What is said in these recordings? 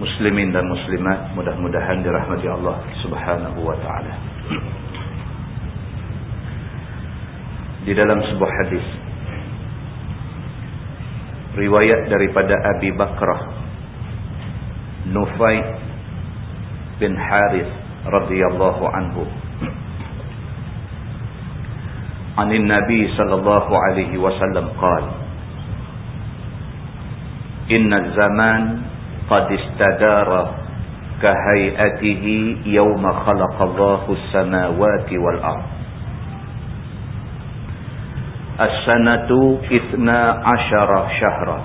muslimin dan muslimat mudah-mudahan dirahmati Allah Subhanahu wa taala. Di dalam sebuah hadis riwayat daripada Abi Bakrah Nufai bin Harith radhiyallahu anhu عن النبي صلى الله عليه وسلم قال إن الزمان قد استدار كهيئته يوم خلق الله السماوات والأرض. السنة اثنى عشر شهرا.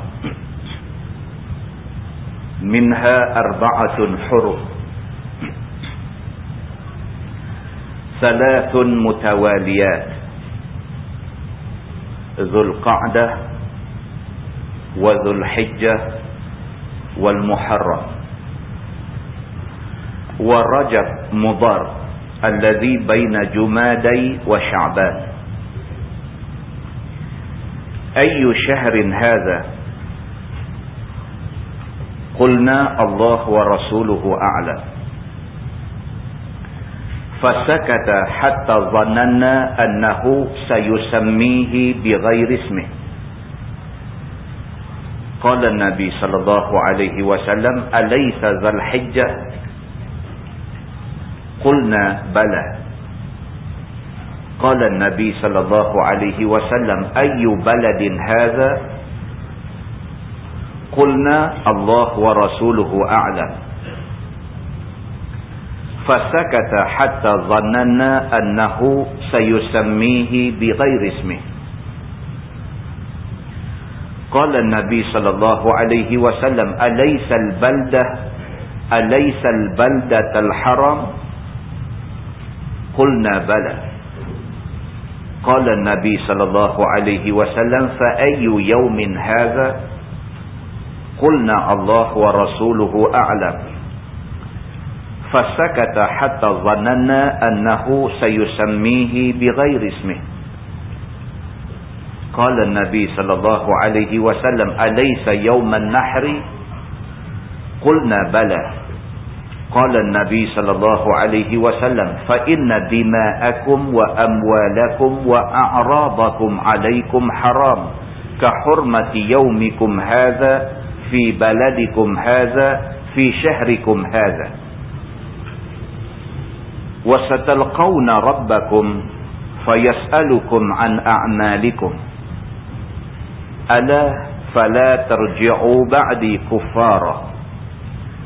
منها أربعة حرم. ثلاث متواليات. ذو القعدة وذو الحجة والمحرم. ورجب مضر الذي بين جمادي وشعبان. أي شهر هذا؟ قلنا الله ورسوله أعلم. فسكت حتى ظننا أنه سيسميه بغير اسمه. قال النبي صلى الله عليه وسلم أليس ذا الحجة؟ قلنا بلى. قال النبي صلى الله عليه وسلم أي بلد هذا؟ قلنا الله ورسوله أعلم. فسكت حتى ظننا أنه سيسميه بغير اسمه. قال النبي صلى الله عليه وسلم أليس البلدة أليس البلدة الحرم قلنا بلى. قال النبي صلى الله عليه وسلم فأي يوم هذا؟ قلنا الله ورسوله أعلم. فسكت حتى ظننا أنه سيسميه بغير اسمه. قال النبي صلى الله عليه وسلم أليس يوم النحر؟ قلنا بلى. قال النبي صلى الله عليه وسلم فإن دماءكم وأموالكم وأعراضكم عليكم حرام كحرمة يومكم هذا في بلدكم هذا في شهركم هذا. وستلقون ربكم فيسألكم عن أعمالكم. ألا فلا ترجعوا بعدي كفارا.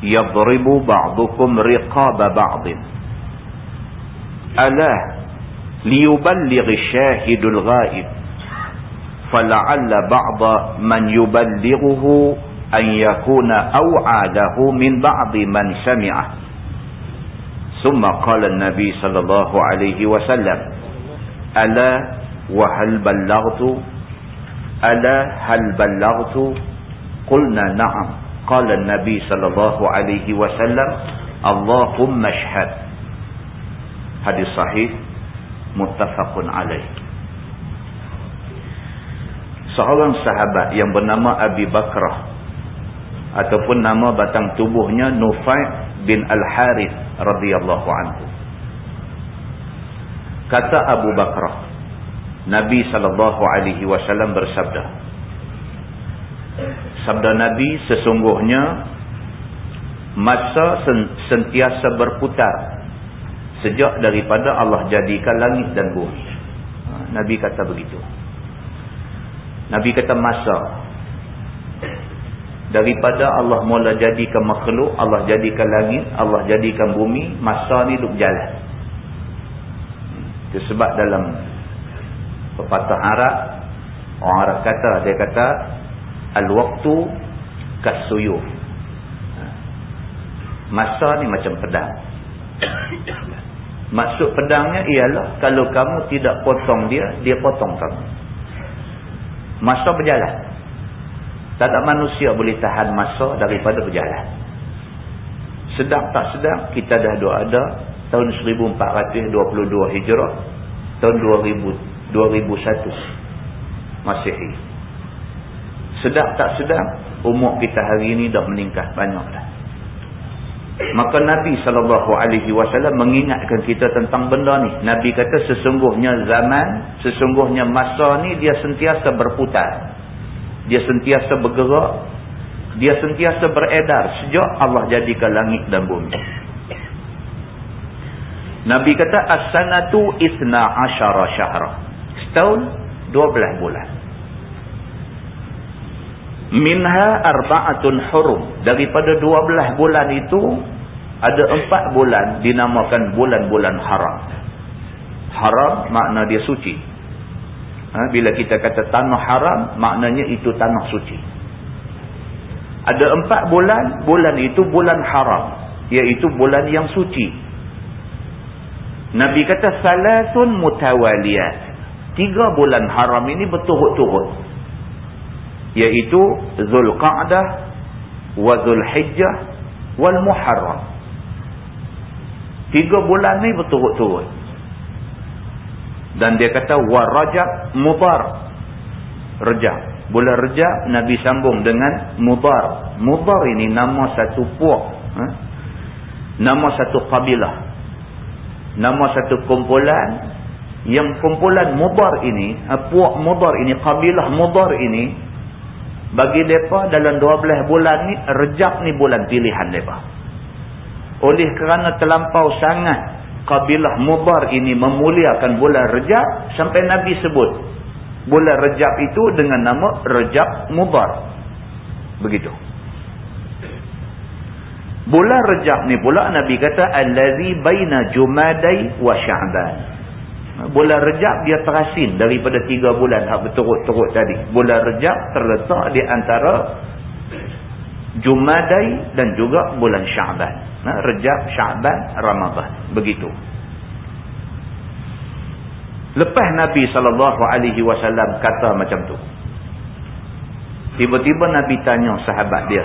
يضرب بعضكم رقاب بعض. ألا ليبلغ الشاهد الغائب. فلعل بعض من يبلغه أن يكون أوعى له من بعض من سمعه. ثم قال النبي صلى الله عليه وسلم ألا وهل بلغت ala hal ballaghtu qulna na'am. Qala an-nabi sallallahu alaihi wasallam allahumma ashhad. Hadis sahih muttafaqun alaih. Seorang sahabat yang bernama Abi Bakrah ataupun nama batang tubuhnya Nufay bin Al-Harith radhiyallahu anhu. Kata Abu Bakrah Nabi sallallahu alaihi wasallam bersabda. Sabda Nabi sesungguhnya masa sentiasa berputar sejak daripada Allah jadikan langit dan bumi. Ha, Nabi kata begitu. Nabi kata masa. Daripada Allah mula jadikan makhluk Allah jadikan langit Allah jadikan bumi masa ni duk jalan. Itu sebab dalam pepatah Arab orang Arab kata dia kata al-waqtu kasuyuf masa ni macam pedang. Maksud pedangnya ialah kalau kamu tidak potong dia dia potong kamu. Masa berjalan. Tak ada manusia boleh tahan masa daripada berjalan. Sedang tak sedang, kita dah ada tahun 1422 Hijrah, tahun 2000, 2001 Masehi. Sedang tak sedang, umur kita hari ini dah meningkat banyak dah. Maka Nabi SAW mengingatkan kita tentang benda ni. Nabi kata sesungguhnya zaman, sesungguhnya masa ni dia sentiasa berputar dia sentiasa bergerak dia sentiasa beredar sejak Allah jadikan langit dan bumi Nabi kata as-sanatu isna asyara setahun 12 bulan minha arba'atun hurum daripada 12 bulan itu ada 4 bulan dinamakan bulan-bulan haram haram makna dia suci Ha, bila kita kata tanah haram, maknanya itu tanah suci. Ada empat bulan, bulan itu bulan haram. Iaitu bulan yang suci. Nabi kata, Salasun mutawaliyat. Tiga bulan haram ini berturut-turut. Iaitu Zulqa'dah, wa Zulhijjah, wal Muharram. Tiga bulan ini berturut-turut. Dan dia kata warajab mudar. Rejab. Bulan rejab Nabi sambung dengan mudar. Mudar ini nama satu puak. Ha? Nama satu kabilah. Nama satu kumpulan. Yang kumpulan mudar ini, ha, puak mudar ini, kabilah mudar ini. Bagi mereka dalam 12 bulan ni, rejab ni bulan pilihan mereka. Oleh kerana terlampau sangat kabilah Mudar ini memuliakan bulan Rejab sampai Nabi sebut bulan Rejab itu dengan nama Rejab Mudar. Begitu. Bulan Rejab ni pula Nabi kata allazi baina Jumadai wa Sya'ban. Bulan Rejab dia terasin daripada tiga bulan hak berturut-turut tadi. Bulan Rejab terletak di antara Jumadai dan juga bulan Sya'ban. Nah, Rejab, Sya'ban, Ramadhan. Begitu. Lepas Nabi SAW kata macam tu. Tiba-tiba Nabi tanya sahabat dia.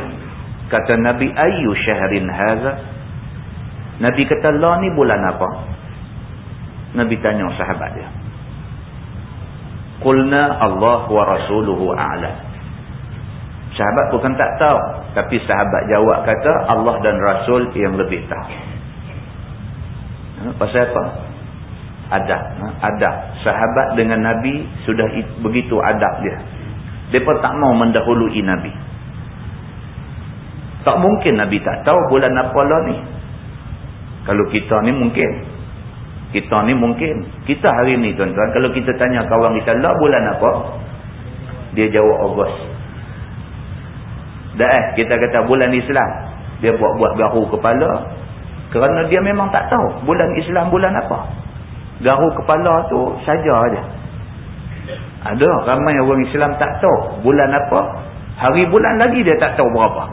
Kata Nabi, Ayu syahrin haza? Nabi kata, La ni bulan apa? Nabi tanya sahabat dia. Qulna Allah wa rasuluhu a'lam. Sahabat bukan tak tahu. Tapi sahabat jawab kata Allah dan Rasul yang lebih tahu. Ha, pasal apa? Adab. Ha, adab. Sahabat dengan Nabi sudah begitu adab dia. Mereka tak mau mendahului Nabi. Tak mungkin Nabi tak tahu bulan apa lah ni. Kalau kita ni mungkin. Kita ni mungkin. Kita hari ni tuan-tuan. Kalau kita tanya kawan kita lah bulan apa? Dia jawab Ogos. Dah eh, kita kata bulan Islam. Dia buat-buat garu kepala. Kerana dia memang tak tahu bulan Islam bulan apa. Garu kepala tu saja aja. Ada ramai orang Islam tak tahu bulan apa. Hari bulan lagi dia tak tahu berapa.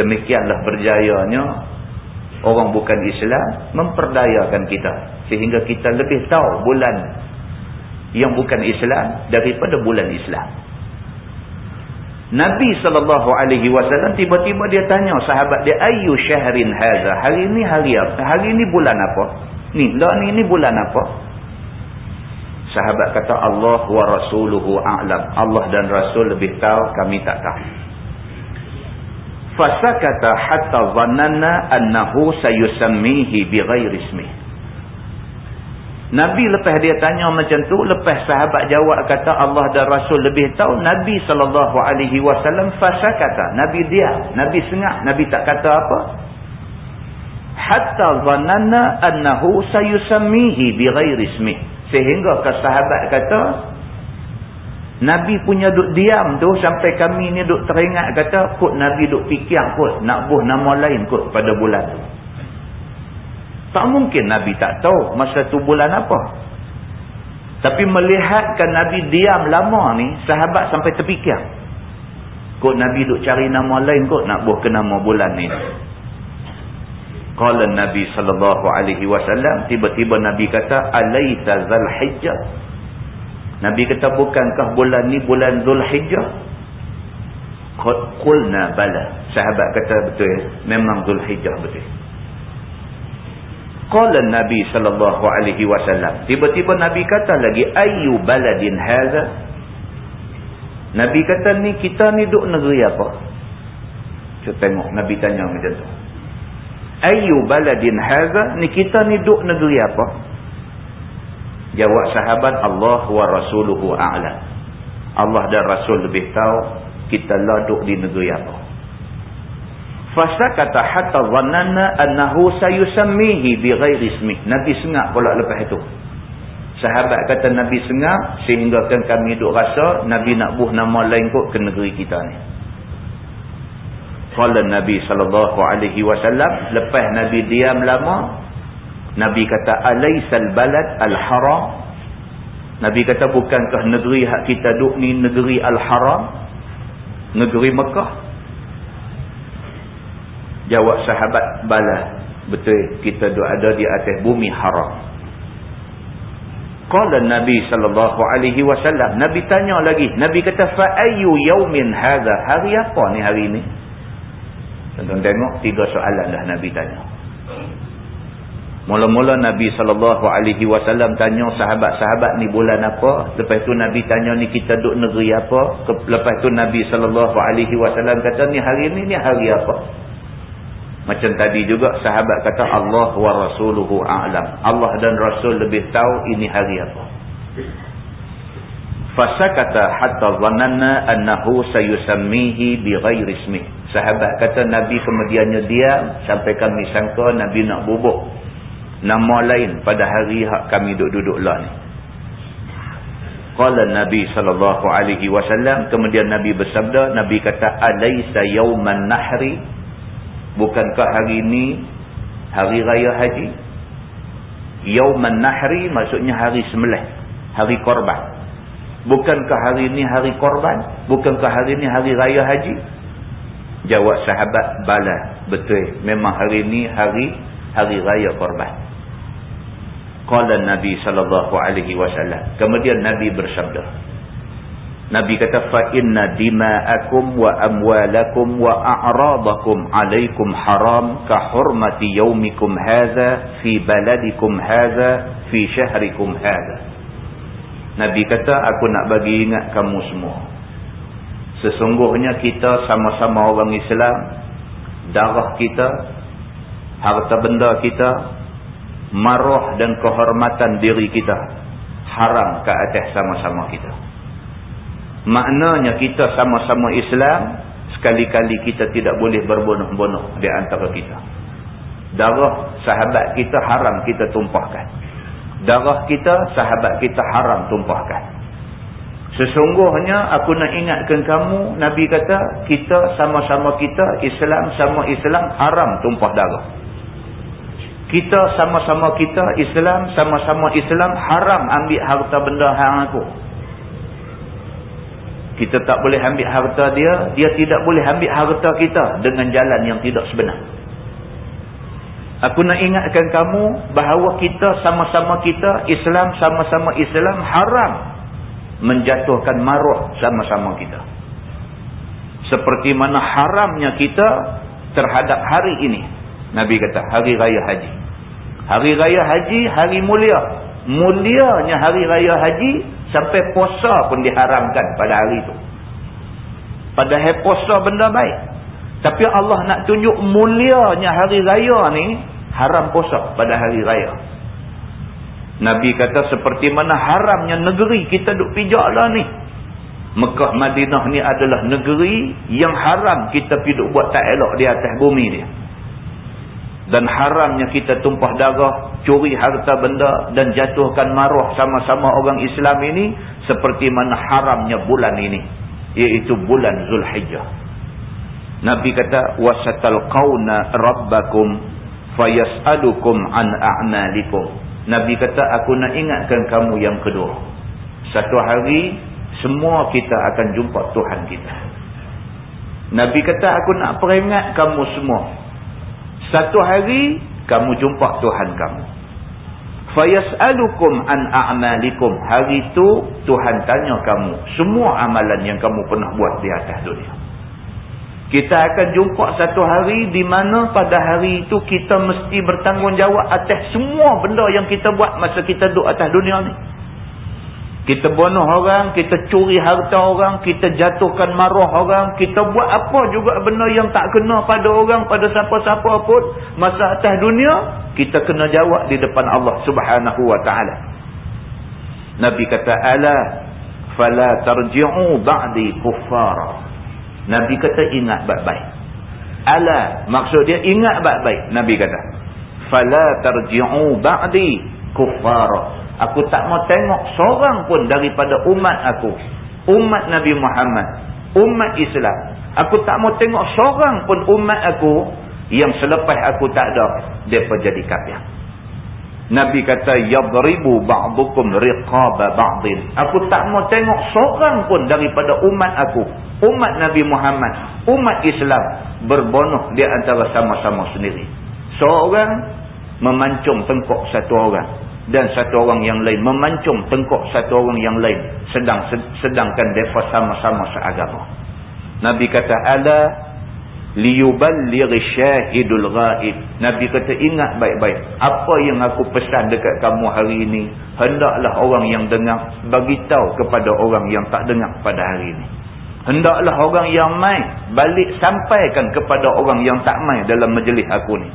Demikianlah berjayanya orang bukan Islam memperdayakan kita. Sehingga kita lebih tahu bulan yang bukan Islam daripada bulan Islam. Nabi SAW tiba-tiba dia tanya sahabat dia ayu syahrin haza hari ini hari apa? Hari ini bulan apa? Ni lah ni ni bulan apa? Sahabat kata Allah wa rasuluhu a'lam. Allah dan Rasul lebih tahu kami tak tahu fasakata hatta zannanna annahu sayusammihi bighairi ismihi Nabi lepas dia tanya macam tu, lepas sahabat jawab kata Allah dan Rasul lebih tahu, Nabi SAW fasa kata, Nabi dia, Nabi sengak, Nabi tak kata apa. hatta dhananna annahu sayusammihi bighairi ismi sehingga ke sahabat kata Nabi punya duk diam tu sampai kami ni duk teringat kata kot Nabi duk fikir kot nak buh nama lain kot pada bulan tu. Tak mungkin Nabi tak tahu masa tu bulan apa. Tapi melihatkan Nabi diam lama ni sahabat sampai terfikir. Kot Nabi duk cari nama lain kot nak buh ke nama bulan ni. Qala Nabi wasallam tiba-tiba Nabi kata alaita zal hijjah Nabi kata bukankah bulan ni bulan Zulhijjah? Qulna bala. Sahabat kata betul ya. Memang Zulhijjah betul. Qala Nabi sallallahu alaihi wasallam. Tiba-tiba Nabi kata lagi ayu baladin hadha? Nabi kata ni kita ni duk negeri apa? Cuba tengok Nabi tanya macam tu. Ayu baladin hadha? Ni kita ni duk negeri apa? Jawab sahabat Allah wa rasuluhu a'lam. Allah dan Rasul lebih tahu kita laduk di negeri apa. Fasakata hatta dhananna annahu sayusammihi bighairi ismi. Nabi sengak pula lepas itu. Sahabat kata Nabi sengak sehingga kan kami duk rasa Nabi nak buh nama lain kot ke negeri kita ni. Qala Nabi wasallam lepas Nabi diam lama Nabi kata alaisal balad al-haram? Nabi kata bukankah negeri hak kita duk ni negeri al-haram? Negeri Mekah? Jawab sahabat bala betul kita duk ada di atas bumi haram. Qala nabi sallallahu alaihi wasallam nabi tanya lagi nabi kata fa ayu yaumin hadha? Hari apa ni hari ini tuan tengok tiga soalan dah nabi tanya Mula-mula Nabi SAW tanya sahabat-sahabat ni bulan apa. Lepas tu Nabi tanya ni kita duduk negeri apa. Lepas tu Nabi SAW kata ni hari ni ni hari apa. Macam tadi juga sahabat kata Allah wa rasuluhu a'lam. Allah dan Rasul lebih tahu ini hari apa. Fasakata hatta zananna annahu sayusammihi bighairi ismi. Sahabat kata Nabi kemudiannya diam sampai kami sangka Nabi nak bubuk nama lain pada hari hak kami duduk-duduk lah ni. Qala Nabi sallallahu alaihi wasallam kemudian Nabi bersabda Nabi kata alaysa yauman nahri? Bukankah hari ini hari raya haji? Yauman nahri maksudnya hari sembelih hari korban. Bukankah hari ini hari korban? Bukankah hari ini hari raya haji? Jawab sahabat bala betul. Memang hari ini hari hari raya korban Qala Nabi sallallahu alaihi wasallam. Kemudian Nabi bersabda. Nabi kata fa inna dima'akum wa amwalakum wa a'radakum 'alaikum haram ka hurmati yaumikum hadha fi baladikum hadha fi syahrikum hadha. Nabi kata aku nak bagi ingat kamu semua. Sesungguhnya kita sama-sama orang Islam, darah kita, harta benda kita, maruah dan kehormatan diri kita haram ke atas sama-sama kita. Maknanya kita sama-sama Islam, sekali-kali kita tidak boleh berbunuh-bunuh di antara kita. Darah sahabat kita haram kita tumpahkan. Darah kita, sahabat kita haram tumpahkan. Sesungguhnya aku nak ingatkan kamu, Nabi kata, kita sama-sama kita, Islam sama Islam, haram tumpah darah kita sama-sama kita Islam sama-sama Islam haram ambil harta benda hang aku. Kita tak boleh ambil harta dia dia tidak boleh ambil harta kita dengan jalan yang tidak sebenar. Aku nak ingatkan kamu bahawa kita sama-sama kita Islam sama-sama Islam haram menjatuhkan maruah sama-sama kita. Seperti mana haramnya kita terhadap hari ini Nabi kata hari raya haji. Hari raya haji hari mulia. Mulianya hari raya haji sampai puasa pun diharamkan pada hari itu. Padahal puasa benda baik. Tapi Allah nak tunjuk mulianya hari raya ni haram puasa pada hari raya. Nabi kata seperti mana haramnya negeri kita duk pijak lah ni. Mekah Madinah ni adalah negeri yang haram kita piduk buat tak elok di atas bumi dia. Dan haramnya kita tumpah darah, curi harta benda dan jatuhkan maruh sama-sama orang Islam ini seperti mana haramnya bulan ini iaitu bulan Zulhijjah. Nabi kata wasatal qauna rabbakum fayas'alukum an a'malikum. Nabi kata aku nak ingatkan kamu yang kedua. Satu hari semua kita akan jumpa Tuhan kita. Nabi kata aku nak peringat kamu semua. Satu hari kamu jumpa Tuhan kamu. Fayas'alukum an a'malikum. Hari itu Tuhan tanya kamu semua amalan yang kamu pernah buat di atas dunia. Kita akan jumpa satu hari di mana pada hari itu kita mesti bertanggungjawab atas semua benda yang kita buat masa kita duduk atas dunia ni. Kita bunuh orang, kita curi harta orang, kita jatuhkan maruah orang, kita buat apa juga benda yang tak kena pada orang, pada siapa-siapa pun. Masa atas dunia, kita kena jawab di depan Allah subhanahu wa ta'ala. Nabi kata, Ala fala tarji'u ba'di kuffara. Nabi kata, ingat baik-baik. Ala, maksud dia ingat baik-baik. Nabi kata, fala tarji'u ba'di kuffara. Aku tak mau tengok seorang pun daripada umat aku. Umat Nabi Muhammad. Umat Islam. Aku tak mau tengok seorang pun umat aku yang selepas aku tak ada. Mereka jadi kafir. Nabi kata, Yadribu ba'dukum riqaba ba'din. Aku tak mau tengok seorang pun daripada umat aku. Umat Nabi Muhammad. Umat Islam. Berbonuh di antara sama-sama sendiri. Seorang memancung tengkok satu orang dan satu orang yang lain memancung tengkok satu orang yang lain sedang sedangkan mereka sama-sama seagama. Nabi kata ala liyuballigh syahidul ghaib. Nabi kata ingat baik-baik. Apa yang aku pesan dekat kamu hari ini hendaklah orang yang dengar bagi tahu kepada orang yang tak dengar pada hari ini. Hendaklah orang yang mai balik sampaikan kepada orang yang tak mai dalam majlis aku ni.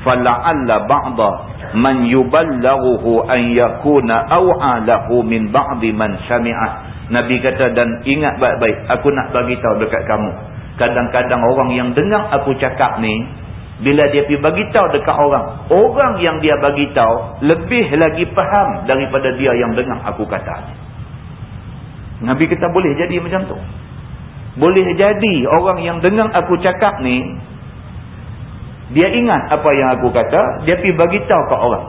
Fala'alla ba'da man yuballighuhu an yakuna aw'alahu min ba'di man sami'ah Nabi kata dan ingat baik-baik aku nak bagi tahu dekat kamu. Kadang-kadang orang yang dengar aku cakap ni bila dia pergi bagi tahu dekat orang orang yang dia bagi tahu lebih lagi faham daripada dia yang dengar aku kata. Nabi kata boleh jadi macam tu? Boleh jadi orang yang dengar aku cakap ni dia ingat apa yang aku kata, dia pergi bagi tahu ke orang.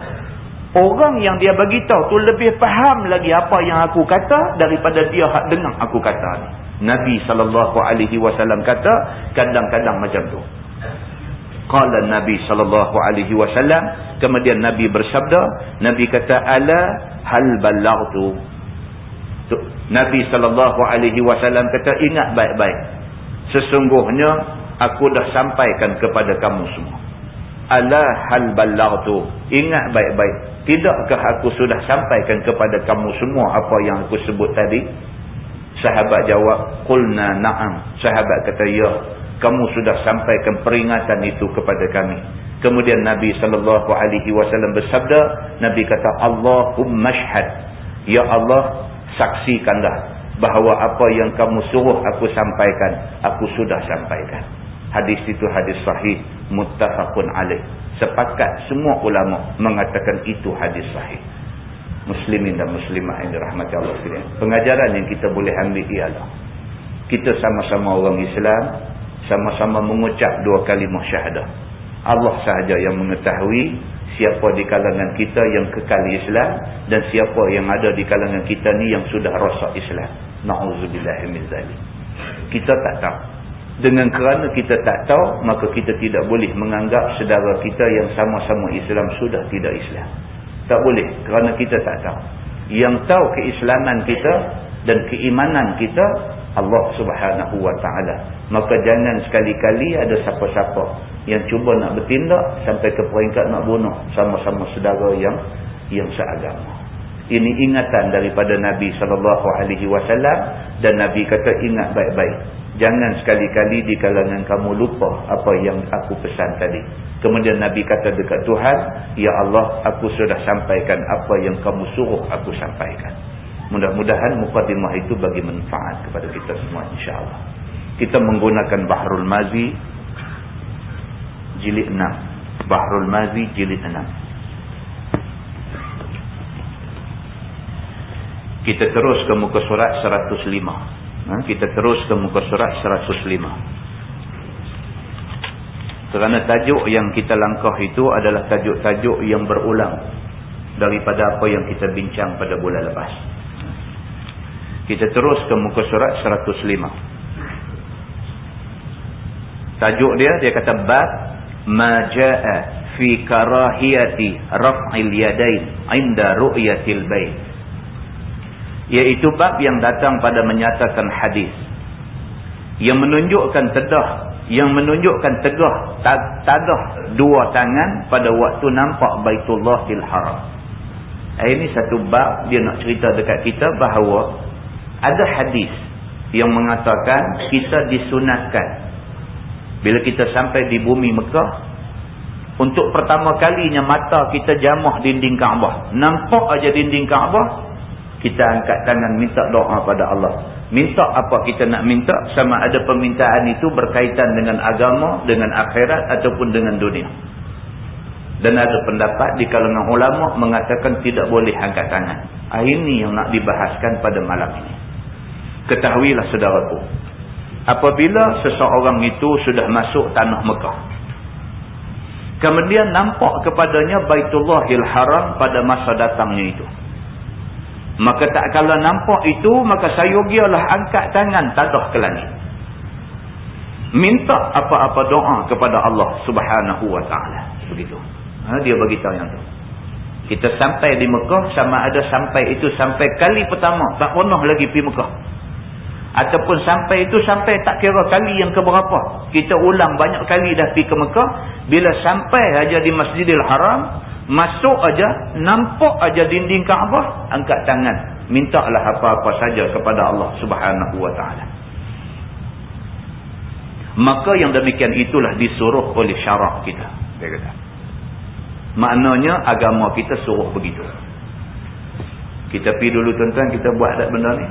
Orang yang dia bagi tahu tu lebih faham lagi apa yang aku kata daripada dia hak dengar aku kata ni. Nabi wasallam kata kadang-kadang macam tu. Qala Nabi sallallahu alaihi wasallam, kemudian Nabi bersabda, Nabi kata ala hal ballaghtu. Nabi sallallahu alaihi wasallam kata ingat baik-baik. Sesungguhnya aku dah sampaikan kepada kamu semua. Ala hal ballaghtu. Ingat baik-baik. Tidakkah aku sudah sampaikan kepada kamu semua apa yang aku sebut tadi? Sahabat jawab, "Qulna na'am." Sahabat kata, "Ya, kamu sudah sampaikan peringatan itu kepada kami." Kemudian Nabi sallallahu alaihi wasallam bersabda, Nabi kata, "Allahumma shahad." Ya Allah, saksikanlah bahawa apa yang kamu suruh aku sampaikan, aku sudah sampaikan. Hadis itu hadis sahih muttafaqun alaih. Sepakat semua ulama mengatakan itu hadis sahih. Muslimin dan muslimah yang dirahmati Allah sekalian. Pengajaran yang kita boleh ambil ialah kita sama-sama orang Islam, sama-sama mengucap dua kalimah syahadah. Allah sahaja yang mengetahui siapa di kalangan kita yang kekal Islam dan siapa yang ada di kalangan kita ni yang sudah rosak Islam. Zalik. Kita tak tahu. Dengan kerana kita tak tahu, maka kita tidak boleh menganggap saudara kita yang sama-sama Islam sudah tidak Islam. Tak boleh, kerana kita tak tahu. Yang tahu keislaman kita dan keimanan kita, Allah subhanahu wa ta'ala. Maka jangan sekali-kali ada siapa-siapa yang cuba nak bertindak sampai ke peringkat nak bunuh sama-sama saudara yang yang seagama. Ini ingatan daripada Nabi SAW dan Nabi kata ingat baik-baik. Jangan sekali-kali di kalangan kamu lupa apa yang aku pesan tadi. Kemudian Nabi kata dekat Tuhan, Ya Allah, aku sudah sampaikan apa yang kamu suruh aku sampaikan. Mudah-mudahan mukadimah itu bagi manfaat kepada kita semua insyaAllah. Kita menggunakan Bahrul Mazi, jilid 6. Bahrul Mazi jilid 6 kita terus ke muka surat 105 ha? kita terus ke muka surat 105 kerana tajuk yang kita langkah itu adalah tajuk-tajuk yang berulang daripada apa yang kita bincang pada bulan lepas. Kita terus ke muka surat 105 tajuk dia dia kata bab maja'a fi karahiyati raf'il yadain inda ru'yatil bait iaitu bab yang datang pada menyatakan hadis. Yang menunjukkan tedah yang menunjukkan tegah tadah dua tangan pada waktu nampak Baitullahil Haram. Ini satu bab dia nak cerita dekat kita bahawa ada hadis yang mengatakan kita disunatkan. Bila kita sampai di bumi Mekah, untuk pertama kalinya mata kita jamah dinding Kaabah. Nampak aja dinding Kaabah, kita angkat tangan minta doa pada Allah. Minta apa kita nak minta, sama ada permintaan itu berkaitan dengan agama, dengan akhirat ataupun dengan dunia. Dan ada pendapat di kalangan ulama mengatakan tidak boleh angkat tangan. Ini yang nak dibahaskan pada malam ini. Ketahuilah saudaraku, apabila seseorang itu sudah masuk tanah Mekah. Kemudian nampak kepadanya Baitullahil Haram pada masa datangnya itu. Maka tak kala nampak itu, maka sayugialah angkat tangan tadah ke langit. Minta apa-apa doa kepada Allah subhanahu wa ta'ala. Begitu. Ha, dia beritahu yang tu. Kita sampai di Mekah, sama ada sampai itu sampai kali pertama. Tak pernah lagi pergi Mekah ataupun sampai itu sampai tak kira kali yang keberapa. Kita ulang banyak kali dah pergi ke Mekah. Bila sampai aja di Masjidil Haram masuk aja nampak aja dinding Kaabah angkat tangan. Mintalah apa-apa saja kepada Allah Subhanahu wa taala. Maka yang demikian itulah disuruh oleh syarak kita dia kata. Maknanya agama kita suruh begitu. Kita pergi dulu tuan-tuan kita buat tak benda ni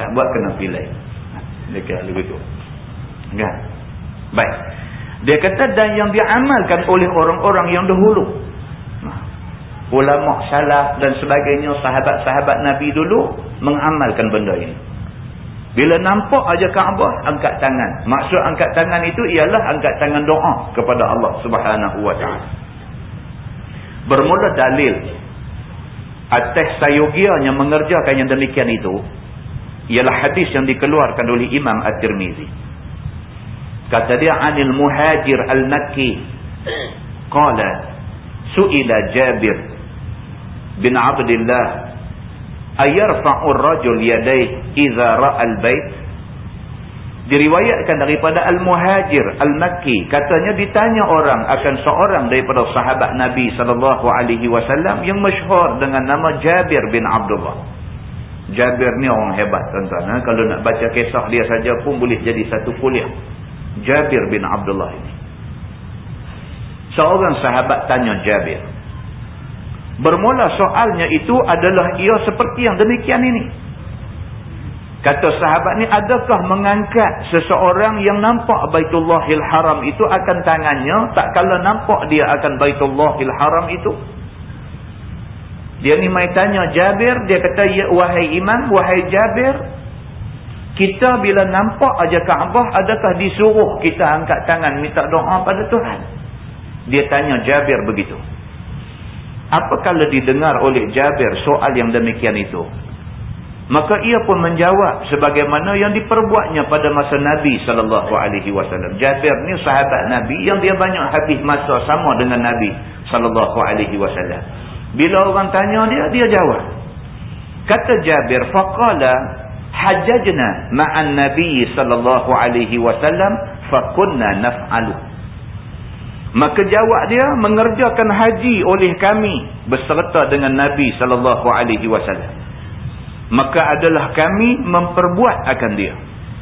tak buat kena pilih. Dia kata lebih tu. Kan? Baik. Dia kata dan yang diamalkan oleh orang-orang yang dahulu. Ulama salaf dan sebagainya sahabat-sahabat Nabi dulu mengamalkan benda ini. Bila nampak aja Kaabah angkat tangan. Maksud angkat tangan itu ialah angkat tangan doa kepada Allah Subhanahu wa taala. Bermula dalil atas sayogianya mengerjakan yang demikian itu ialah hadis yang dikeluarkan oleh Imam At-Tirmizi. Kata dia anil muhajir al-Makki. Qala su'ila Jabir bin Abdullah ayarfa'u ar-rajul yadayhi idza ra'a al-bait? Diriwayatkan daripada Al-Muhajir Al-Makki katanya ditanya orang akan seorang daripada sahabat Nabi sallallahu alaihi wasallam yang masyhur dengan nama Jabir bin Abdullah. Jabir ni orang hebat tuan-tuan. Ha? Kalau nak baca kisah dia saja pun boleh jadi satu kuliah. Jabir bin Abdullah ini. Seorang sahabat tanya Jabir. Bermula soalnya itu adalah ia seperti yang demikian ini. Kata sahabat ni adakah mengangkat seseorang yang nampak Baitullahil Haram itu akan tangannya tak kala nampak dia akan Baitullahil Haram itu? Dia ni mai tanya Jabir, dia kata, ya wahai imam, wahai Jabir, kita bila nampak aja Kaabah, adakah disuruh kita angkat tangan minta doa pada Tuhan? Dia tanya Jabir begitu. Apa kalau didengar oleh Jabir soal yang demikian itu? Maka ia pun menjawab sebagaimana yang diperbuatnya pada masa Nabi sallallahu alaihi wasallam. Jabir ni sahabat Nabi yang dia banyak habis masa sama dengan Nabi sallallahu alaihi wasallam. Bila orang tanya dia, dia jawab. Kata Jabir, faqala hajajna ma'an nabi sallallahu alaihi wasallam fakunna naf'alu. Maka jawab dia mengerjakan haji oleh kami beserta dengan Nabi sallallahu alaihi wasallam. Maka adalah kami memperbuat akan dia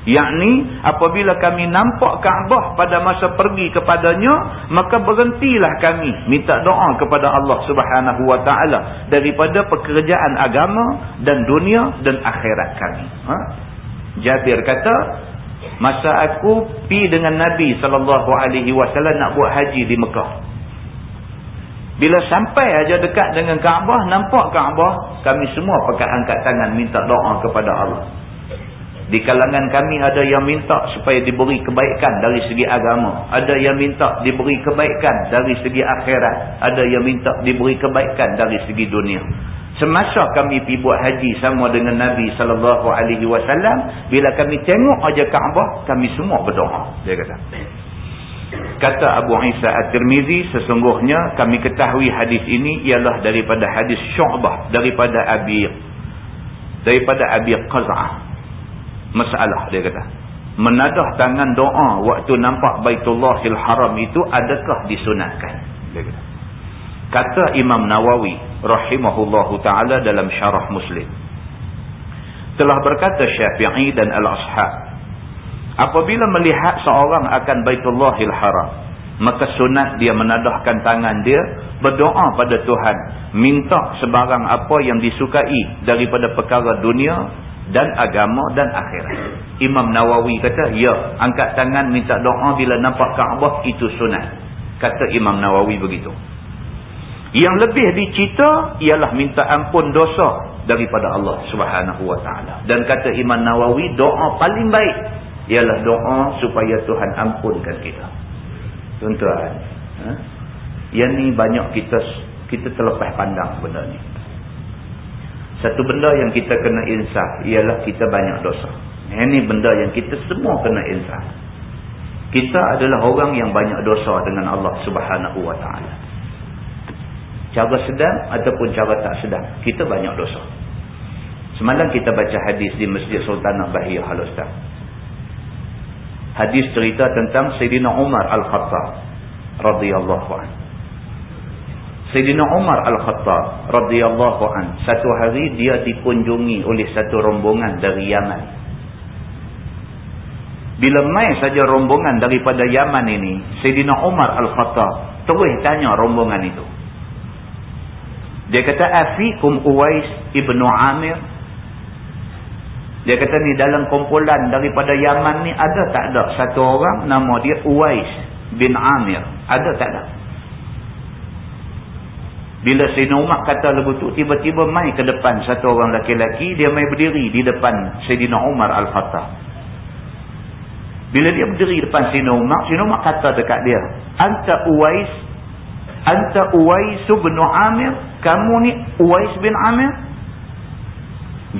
yakni apabila kami nampak Kaabah pada masa pergi kepadanya maka berhentilah kami minta doa kepada Allah Subhanahu wa taala daripada pekerjaan agama dan dunia dan akhirat kami ha? Jabir kata masa aku pi dengan Nabi sallallahu alaihi wasallam nak buat haji di Mekah Bila sampai aja dekat dengan Kaabah, nampak Kaabah, kami semua pakai angkat tangan minta doa kepada Allah. Di kalangan kami ada yang minta supaya diberi kebaikan dari segi agama. Ada yang minta diberi kebaikan dari segi akhirat. Ada yang minta diberi kebaikan dari segi dunia. Semasa kami pergi buat haji sama dengan Nabi SAW, bila kami tengok aja Kaabah, kami semua berdoa. Dia kata. Kata Abu Isa At-Tirmizi, sesungguhnya kami ketahui hadis ini ialah daripada hadis Syu'bah, daripada Abi daripada Abi Qaz'ah. Masalah dia kata. Menadah tangan doa waktu nampak Baitullahil Haram itu adakah disunatkan? Dia kata. Kata Imam Nawawi rahimahullahu taala dalam Syarah Muslim. Telah berkata Syafi'i dan Al-Ashab Apabila melihat seorang akan Baitullahil Haram, maka sunat dia menadahkan tangan dia, berdoa pada Tuhan, minta sebarang apa yang disukai daripada perkara dunia dan agama dan akhirat. Imam Nawawi kata, ya, angkat tangan minta doa bila nampak Kaabah itu sunat. Kata Imam Nawawi begitu. Yang lebih dicita ialah minta ampun dosa daripada Allah Subhanahu wa taala. Dan kata Imam Nawawi, doa paling baik ialah doa supaya Tuhan ampunkan kita. Tuan-tuan, ha? yang ni banyak kita kita terlepas pandang benda ni. Satu benda yang kita kena insaf ialah kita banyak dosa. Ini benda yang kita semua kena insaf. Kita adalah orang yang banyak dosa dengan Allah Subhanahu Wa Taala. Cara sedang ataupun cara tak sedang, kita banyak dosa. Semalam kita baca hadis di Masjid Sultanah Bahiyah Halustad hadis cerita tentang Sayyidina Umar Al-Khattab radhiyallahu an. Sayyidina Umar Al-Khattab radhiyallahu an satu hari dia dikunjungi oleh satu rombongan dari Yaman. Bila mai saja rombongan daripada Yaman ini, Sayyidina Umar Al-Khattab terus tanya rombongan itu. Dia kata afikum Uwais ibnu Amir dia kata ni dalam kumpulan daripada Yaman ni ada tak ada satu orang nama dia Uwais bin Amir. Ada tak ada? Bila Sayyidina Umar kata lagu tu tiba-tiba mai ke depan satu orang laki-laki dia mai berdiri di depan Sayyidina Umar Al-Khattab. Bila dia berdiri depan Sayyidina Umar, Sayyidina Umar kata dekat dia, "Anta Uwais? Anta Uwais bin Amir? Kamu ni Uwais bin Amir?"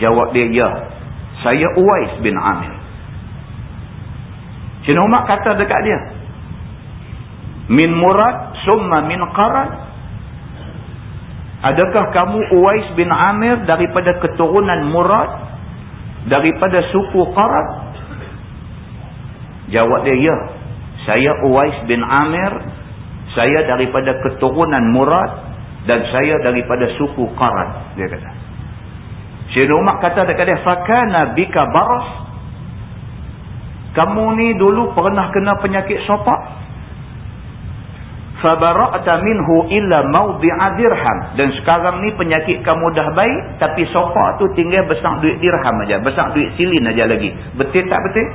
Jawab dia, "Ya." saya Uwais bin Amir. Cina Umar kata dekat dia. Min murad summa min qaran. Adakah kamu Uwais bin Amir daripada keturunan murad? Daripada suku qaran? Jawab dia, ya. Saya Uwais bin Amir. Saya daripada keturunan murad. Dan saya daripada suku qaran. Dia kata. Syed Umar kata dekat dia, Fakana bika baras. Kamu ni dulu pernah kena penyakit sopak. Fabara'ta minhu illa mawdi'a dirham. Dan sekarang ni penyakit kamu dah baik. Tapi sopak tu tinggal besar duit dirham aja, Besar duit silin aja lagi. Betul tak betul?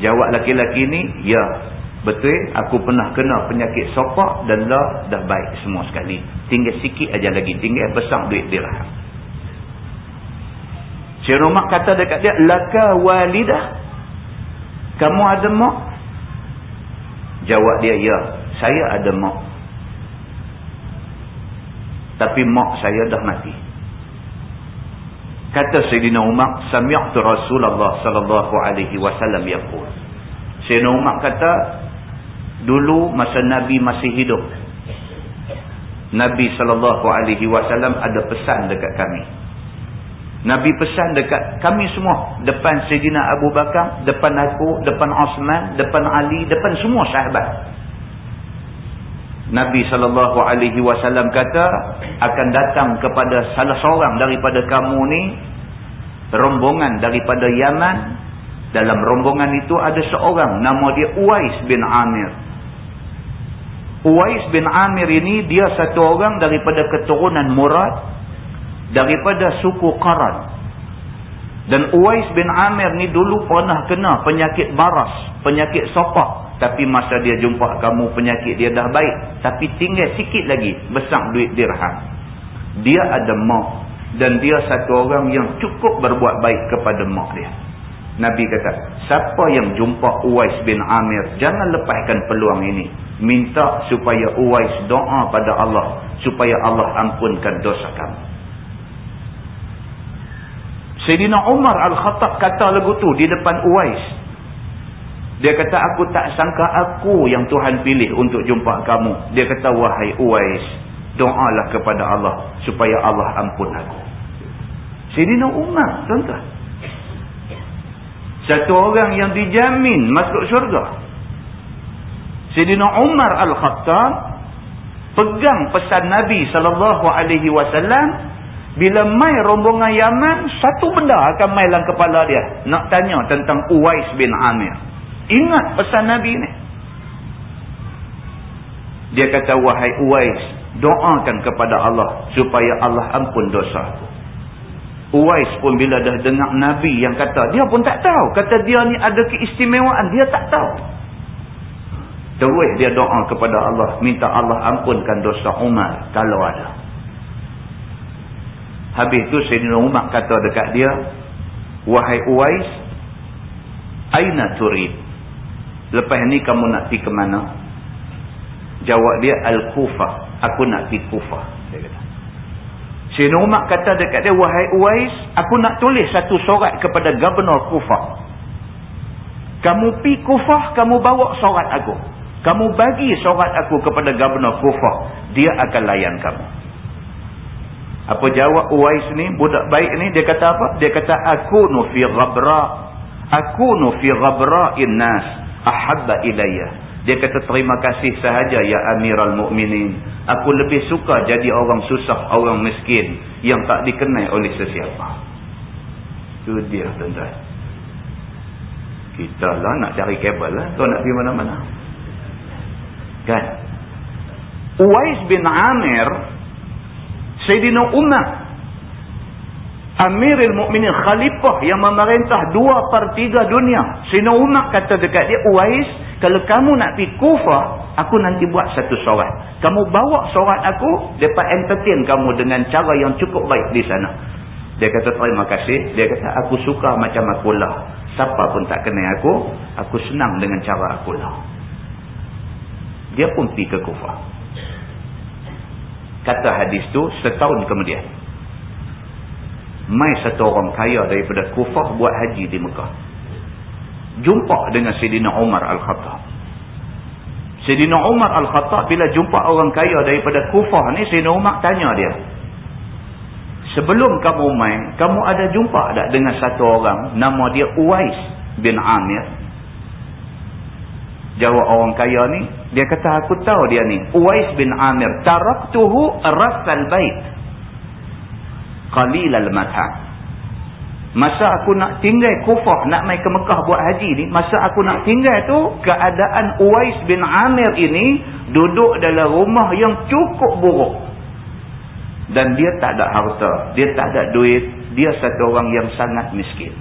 Jawab laki-laki ni, ya. Betul, aku pernah kena penyakit sopak dan lah dah baik semua sekali. Tinggal sikit aja lagi. Tinggal besar duit dirham. Si Rumah kata dekat dia, Laka walidah. Kamu ada mak? Jawab dia, ya. Saya ada mak. Tapi mak saya dah mati. Kata Sayyidina Umar, Sami'atu Rasulullah sallallahu alaihi wasallam yaqul. Sayyidina Umar kata, dulu masa Nabi masih hidup, Nabi sallallahu alaihi wasallam ada pesan dekat kami. Nabi pesan dekat kami semua. Depan Sayyidina Abu Bakar, depan aku, depan Osman, depan Ali, depan semua sahabat. Nabi SAW kata, akan datang kepada salah seorang daripada kamu ni, rombongan daripada Yaman. Dalam rombongan itu ada seorang, nama dia Uwais bin Amir. Uwais bin Amir ini, dia satu orang daripada keturunan Murad, daripada suku Qaran. Dan Uwais bin Amir ni dulu pernah kena penyakit baras, penyakit sopak. Tapi masa dia jumpa kamu penyakit dia dah baik. Tapi tinggal sikit lagi besar duit dirham. Dia ada mak. Dan dia satu orang yang cukup berbuat baik kepada mak dia. Nabi kata, siapa yang jumpa Uwais bin Amir, jangan lepaskan peluang ini. Minta supaya Uwais doa pada Allah. Supaya Allah ampunkan dosa kamu. Sayyidina Umar Al-Khattab kata lagu tu di depan Uwais. Dia kata aku tak sangka aku yang Tuhan pilih untuk jumpa kamu. Dia kata wahai Uwais. Doalah kepada Allah supaya Allah ampun aku. Sayyidina Umar tuan-tuan. Satu orang yang dijamin masuk syurga. Sayyidina Umar Al-Khattab pegang pesan Nabi sallallahu alaihi wasallam bila mai rombongan Yaman, satu benda akan mai dalam kepala dia. Nak tanya tentang Uwais bin Amir. Ingat pesan Nabi ni. Dia kata, wahai Uwais, doakan kepada Allah supaya Allah ampun dosa. Uwais pun bila dah dengar Nabi yang kata, dia pun tak tahu. Kata dia ni ada keistimewaan, dia tak tahu. Terus dia doa kepada Allah, minta Allah ampunkan dosa Umar kalau ada. Habis tu Sayyidina Umar kata dekat dia, Wahai Uwais, Aina turid? Lepas ni kamu nak pergi ke mana? Jawab dia, Al-Kufah. Aku nak pergi Kufah. Dia kata. Sayyidina Umar kata dekat dia, Wahai Uwais, aku nak tulis satu surat kepada Gubernur Kufah. Kamu pergi Kufah, kamu bawa surat aku. Kamu bagi surat aku kepada Gubernur Kufah. Dia akan layan kamu. Apa jawab Uwais ni, budak baik ni, dia kata apa? Dia kata, aku nu fi ghabra. Aku nu fi ghabra innas ahabba ilayya. Dia kata, terima kasih sahaja ya amiral mu'minin. Aku lebih suka jadi orang susah, orang miskin yang tak dikenai oleh sesiapa. Itu dia tuan-tuan. Kita lah nak cari kabel lah. Kau nak pergi mana-mana. Kan? Uwais bin Amir Sayyidina Umar Amirul Mukminin Khalifah yang memerintah dua per tiga dunia. Sayyidina Umar kata dekat dia, Uwais, kalau kamu nak pergi kufah, aku nanti buat satu sorat. Kamu bawa sorat aku, dapat entertain kamu dengan cara yang cukup baik di sana. Dia kata, terima kasih. Dia kata, aku suka macam akulah. Siapa pun tak kenal aku, aku senang dengan cara akulah. Dia pun pergi ke kufah kata hadis tu setahun kemudian. Mai satu orang kaya daripada kufah buat haji di Mekah. Jumpa dengan Sayyidina Umar Al-Khattab. Sayyidina Umar Al-Khattab bila jumpa orang kaya daripada kufah ni Sayyidina Umar tanya dia sebelum kamu main kamu ada jumpa tak dengan satu orang? Nama dia Uwais bin Amir Jawab orang kaya ni, dia kata aku tahu dia ni. Uwais bin Amir, taraktuhu rasal bait. Qalil al-matha. Masa aku nak tinggal Kufah, nak mai ke Mekah buat haji ni, masa aku nak tinggal tu, keadaan Uwais bin Amir ini duduk dalam rumah yang cukup buruk. Dan dia tak ada harta, dia tak ada duit, dia satu orang yang sangat miskin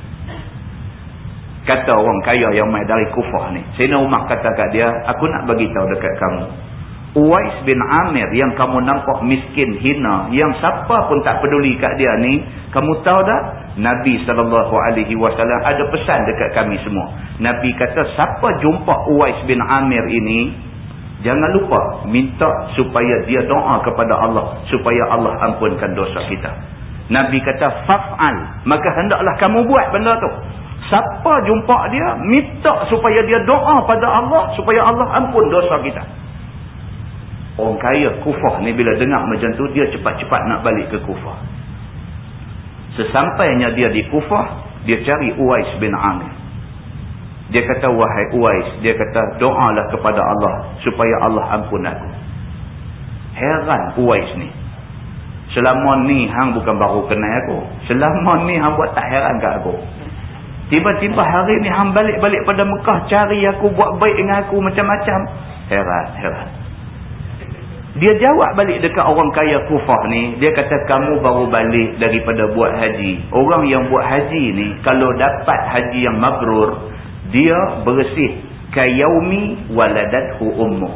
kata orang kaya yang mai dari Kufah ni. Sayyidina Umar kata kat dia, aku nak bagi tahu dekat kamu. Uwais bin Amir yang kamu nampak miskin, hina, yang siapa pun tak peduli kat dia ni, kamu tahu tak? Nabi SAW ada pesan dekat kami semua. Nabi kata, siapa jumpa Uwais bin Amir ini, jangan lupa minta supaya dia doa kepada Allah, supaya Allah ampunkan dosa kita. Nabi kata, faf'al. Maka hendaklah kamu buat benda tu. Siapa jumpa dia, minta supaya dia doa pada Allah, supaya Allah ampun dosa kita. Orang kaya kufah ni bila dengar macam tu, dia cepat-cepat nak balik ke kufah. Sesampainya dia di kufah, dia cari Uwais bin Amir. Dia kata, wahai Uwais, dia kata, doalah kepada Allah, supaya Allah ampun aku. Heran Uwais ni. Selama ni hang bukan baru kenal aku. Selama ni hang buat tak heran kat aku. Tiba-tiba hari ni hang balik-balik pada Mekah cari aku buat baik dengan aku macam-macam. Heran, heran. Dia jawab balik dekat orang kaya kufah ni. Dia kata kamu baru balik daripada buat haji. Orang yang buat haji ni kalau dapat haji yang mabrur. Dia bersih. Kayaumi waladathu ummu.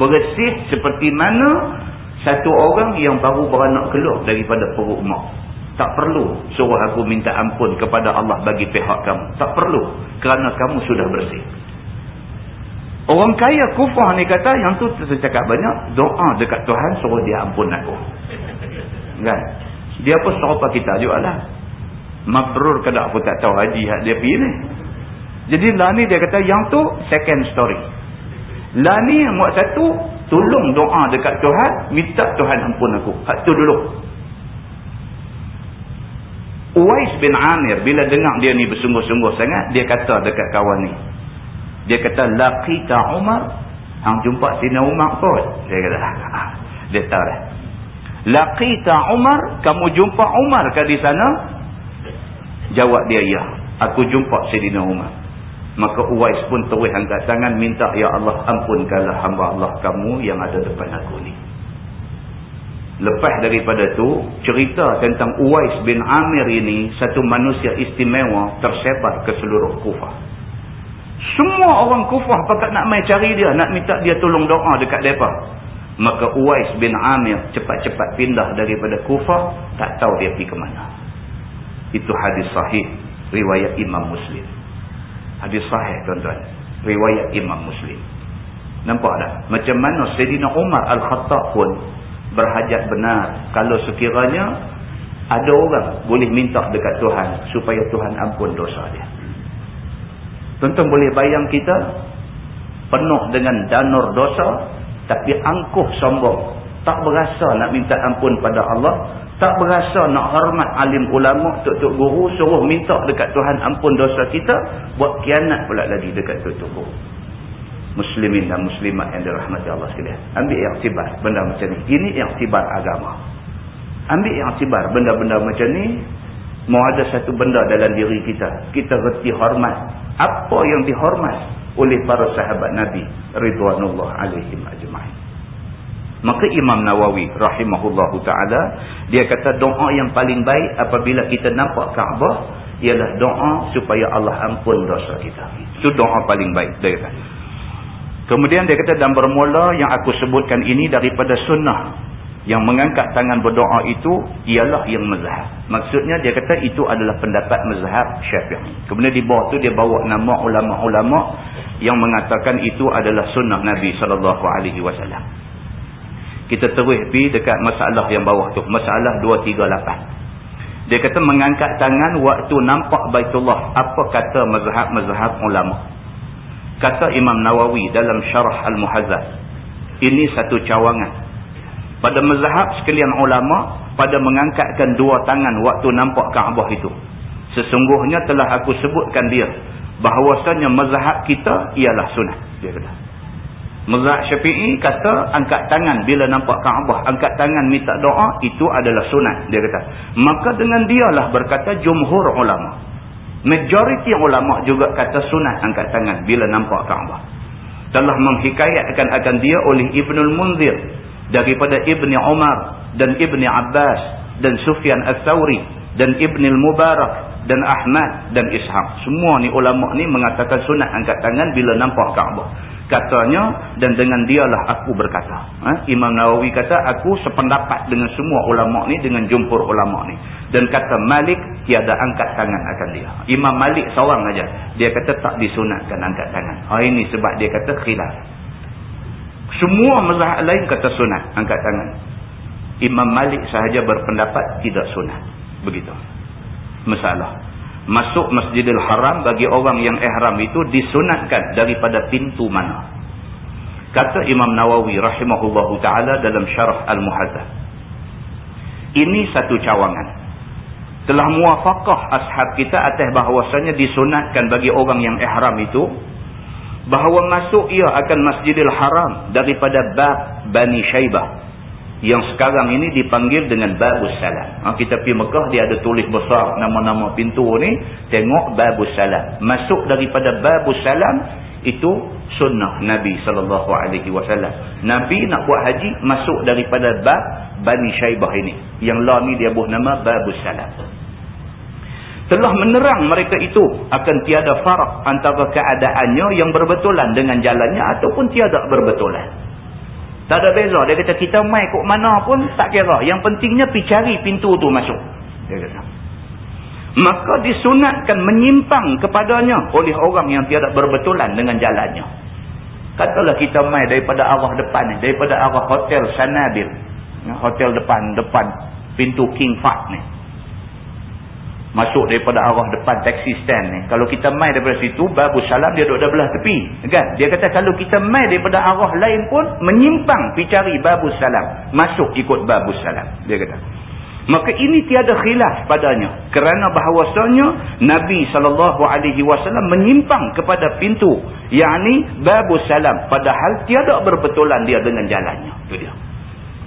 Bersih seperti mana satu orang yang baru beranak keluar daripada perut mak. Tak perlu suruh aku minta ampun kepada Allah bagi pihak kamu. Tak perlu. Kerana kamu sudah bersih. Orang kaya kufah ni kata yang tu saya cakap banyak doa dekat Tuhan suruh dia ampun aku. Kan? Dia pun serupa kita juga lah. Mabrur ke tak aku tak tahu haji dia pergi ni. Jadi lah ni dia kata yang tu second story. Lah ni yang buat satu tolong doa dekat Tuhan minta Tuhan ampun aku. Hak tu dulu. Uwais bin Amir bila dengar dia ni bersungguh-sungguh sangat dia kata dekat kawan ni. Dia kata laqita Umar? Hang jumpa sina Umar pun dia kata ha, dia tahu dah. Laqita Umar? Kamu jumpa Umar ke di sana? Jawab dia ya aku jumpa Sayyidina Umar. Maka Uwais pun terus angkat tangan minta ya Allah ampunkanlah hamba Allah kamu yang ada depan aku ni lepas daripada tu cerita tentang Uwais bin Amir ini satu manusia istimewa tersebar ke seluruh Kufah semua orang kufah pakat nak main cari dia. Nak minta dia tolong doa dekat mereka. Maka Uwais bin Amir cepat-cepat pindah daripada kufah. Tak tahu dia pergi ke mana. Itu hadis sahih. Riwayat Imam Muslim. Hadis sahih tuan-tuan. Riwayat Imam Muslim. Nampak tak? Macam mana Sayyidina Umar Al-Khattab pun berhajat benar. Kalau sekiranya ada orang boleh minta dekat Tuhan supaya Tuhan ampun dosa dia. Tuan-tuan boleh bayang kita penuh dengan danur dosa tapi angkuh sombong. Tak berasa nak minta ampun pada Allah. Tak berasa nak hormat alim ulama, tuk-tuk guru suruh minta dekat Tuhan ampun dosa kita. Buat kianat pula lagi dekat tuk-tuk guru. Muslimin dan muslimat yang dirahmati Allah sekalian. Ambil yang tibar benda macam ni. Ini yang tibar agama. Ambil yang tibar benda-benda macam ni. Mau ada satu benda dalam diri kita. Kita reti hormat apa yang dihormat oleh para sahabat Nabi ridwanullah alaihim ajma'in maka Imam Nawawi rahimahullahu taala dia kata doa yang paling baik apabila kita nampak Kaabah ialah doa supaya Allah ampun dosa kita itu doa paling baik dia kata kemudian dia kata dan bermula yang aku sebutkan ini daripada sunnah yang mengangkat tangan berdoa itu ialah yang mazhab. Maksudnya dia kata itu adalah pendapat mazhab syafi'i. Kemudian di bawah tu dia bawa nama ulama-ulama yang mengatakan itu adalah sunnah Nabi SAW. Kita terus pergi dekat masalah yang bawah tu. Masalah 238. Dia kata mengangkat tangan waktu nampak Baitullah. Apa kata mazhab-mazhab ulama? Kata Imam Nawawi dalam syarah Al-Muhazzab. Ini satu cawangan pada mazhab sekalian ulama pada mengangkatkan dua tangan waktu nampak Kaabah itu. Sesungguhnya telah aku sebutkan dia bahawasanya mazhab kita ialah sunnah. Dia kata. Mazhab Syafi'i kata angkat tangan bila nampak Kaabah, angkat tangan minta doa itu adalah sunat dia kata. Maka dengan dialah berkata jumhur ulama. Majoriti ulama juga kata sunat angkat tangan bila nampak Kaabah. Telah menghikayatkan akan dia oleh Ibnul Munzir daripada Ibni Umar dan Ibni Abbas dan Sufyan Al-Thawri dan Ibni Al-Mubarak dan Ahmad dan Ishaq. Semua ni ulama ni mengatakan sunat angkat tangan bila nampak Kaabah. Katanya dan dengan dialah aku berkata. Ha? Imam Nawawi kata aku sependapat dengan semua ulama ni dengan jumhur ulama ni. Dan kata Malik tiada angkat tangan akan dia. Imam Malik seorang aja. Dia kata tak disunatkan angkat tangan. Ha, ini sebab dia kata khilaf. Semua mazhab lain kata sunat angkat tangan. Imam Malik sahaja berpendapat tidak sunat. Begitu. Masalah. Masuk Masjidil Haram bagi orang yang ihram itu disunatkan daripada pintu mana. Kata Imam Nawawi rahimahullahu taala dalam syarah Al-Muhazzab. Ini satu cawangan. Telah muafakah ashab kita atas bahawasanya disunatkan bagi orang yang ihram itu bahawa masuk ia akan Masjidil Haram daripada Bab Bani Syaibah yang sekarang ini dipanggil dengan Babus Salam. Ha, kita pergi Mekah dia ada tulis besar nama-nama pintu ni tengok Babus Salam. Masuk daripada Babus Salam itu sunnah Nabi SAW. Nabi nak buat haji masuk daripada bab Bani Syaibah ini. Yang lah ni dia buh nama Babus Salam. Telah menerang mereka itu akan tiada farak antara keadaannya yang berbetulan dengan jalannya ataupun tiada berbetulan. Tak ada beza. Dia kata kita mai kok mana pun tak kira. Yang pentingnya pergi cari pintu tu masuk. Dia kata. Maka disunatkan menyimpang kepadanya oleh orang yang tiada berbetulan dengan jalannya. Katalah kita mai daripada arah depan ni. Daripada arah hotel Sanabil. Hotel depan, depan pintu King Fahd ni masuk daripada arah depan taxi stand ni kalau kita mai daripada situ babu salam dia duduk dah belah tepi kan dia kata kalau kita mai daripada arah lain pun menyimpang pergi cari babu salam masuk ikut babu salam dia kata maka ini tiada khilaf padanya kerana bahawasanya Nabi SAW menyimpang kepada pintu yakni babu salam padahal tiada berbetulan dia dengan jalannya itu dia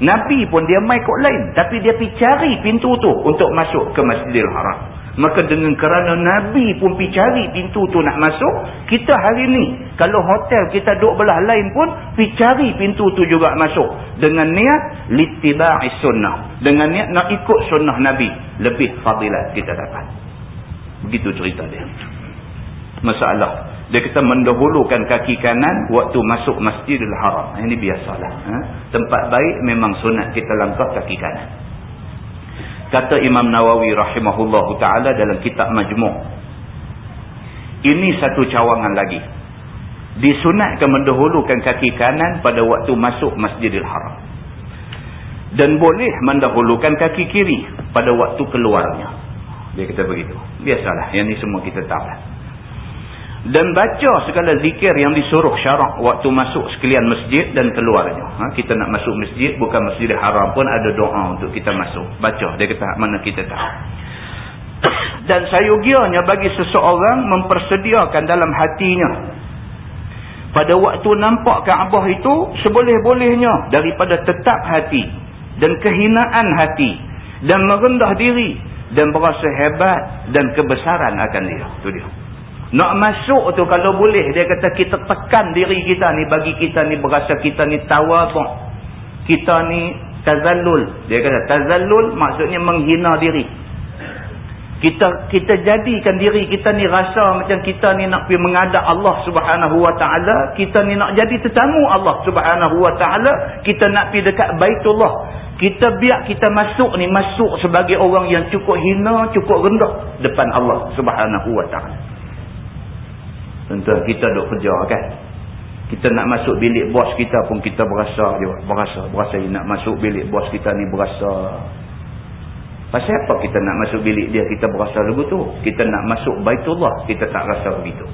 Nabi pun dia mai kot lain. Tapi dia pergi cari pintu tu untuk masuk ke Masjidil Haram. Maka dengan kerana Nabi pun pergi cari pintu tu nak masuk. Kita hari ni kalau hotel kita duduk belah lain pun pergi cari pintu tu juga masuk. Dengan niat litiba'is sunnah. Dengan niat nak ikut sunnah Nabi. Lebih fadilat kita dapat. Begitu cerita dia. Masalah. Dia kata mendahulukan kaki kanan waktu masuk masjidil haram. Ini biasalah. Ha? Tempat baik memang sunat kita langkah kaki kanan. Kata Imam Nawawi rahimahullah ta'ala dalam kitab majmuk. Ini satu cawangan lagi. Disunatkan mendahulukan kaki kanan pada waktu masuk masjidil haram. Dan boleh mendahulukan kaki kiri pada waktu keluarnya. Dia kata begitu. Biasalah. Yang ini semua kita tahu lah dan baca segala zikir yang disuruh syarak waktu masuk sekalian masjid dan keluarnya. Ha? Kita nak masuk masjid, bukan masjid haram pun ada doa untuk kita masuk. Baca, dia kata mana kita tahu. Dan sayugianya bagi seseorang mempersediakan dalam hatinya. Pada waktu nampak Kaabah itu, seboleh-bolehnya daripada tetap hati dan kehinaan hati dan merendah diri dan berasa hebat dan kebesaran akan dia. Itu dia. Nak masuk tu kalau boleh dia kata kita tekan diri kita ni bagi kita ni berasa kita ni tawaduk. Kita ni tazallul. Dia kata tazallul maksudnya menghina diri. Kita kita jadikan diri kita ni rasa macam kita ni nak pergi mengadap Allah Subhanahu Wa Taala, kita ni nak jadi tetamu Allah Subhanahu Wa Taala, kita nak pergi dekat Baitullah. Kita biar kita masuk ni masuk sebagai orang yang cukup hina, cukup rendah depan Allah Subhanahu Wa Taala. Tentu kita duk kerja kan. Kita nak masuk bilik bos kita pun kita berasa juga. Berasa. Berasa nak masuk bilik bos kita ni berasa. Pasal apa kita nak masuk bilik dia kita berasa lagu tu? Kita nak masuk baitullah kita tak rasa begitu.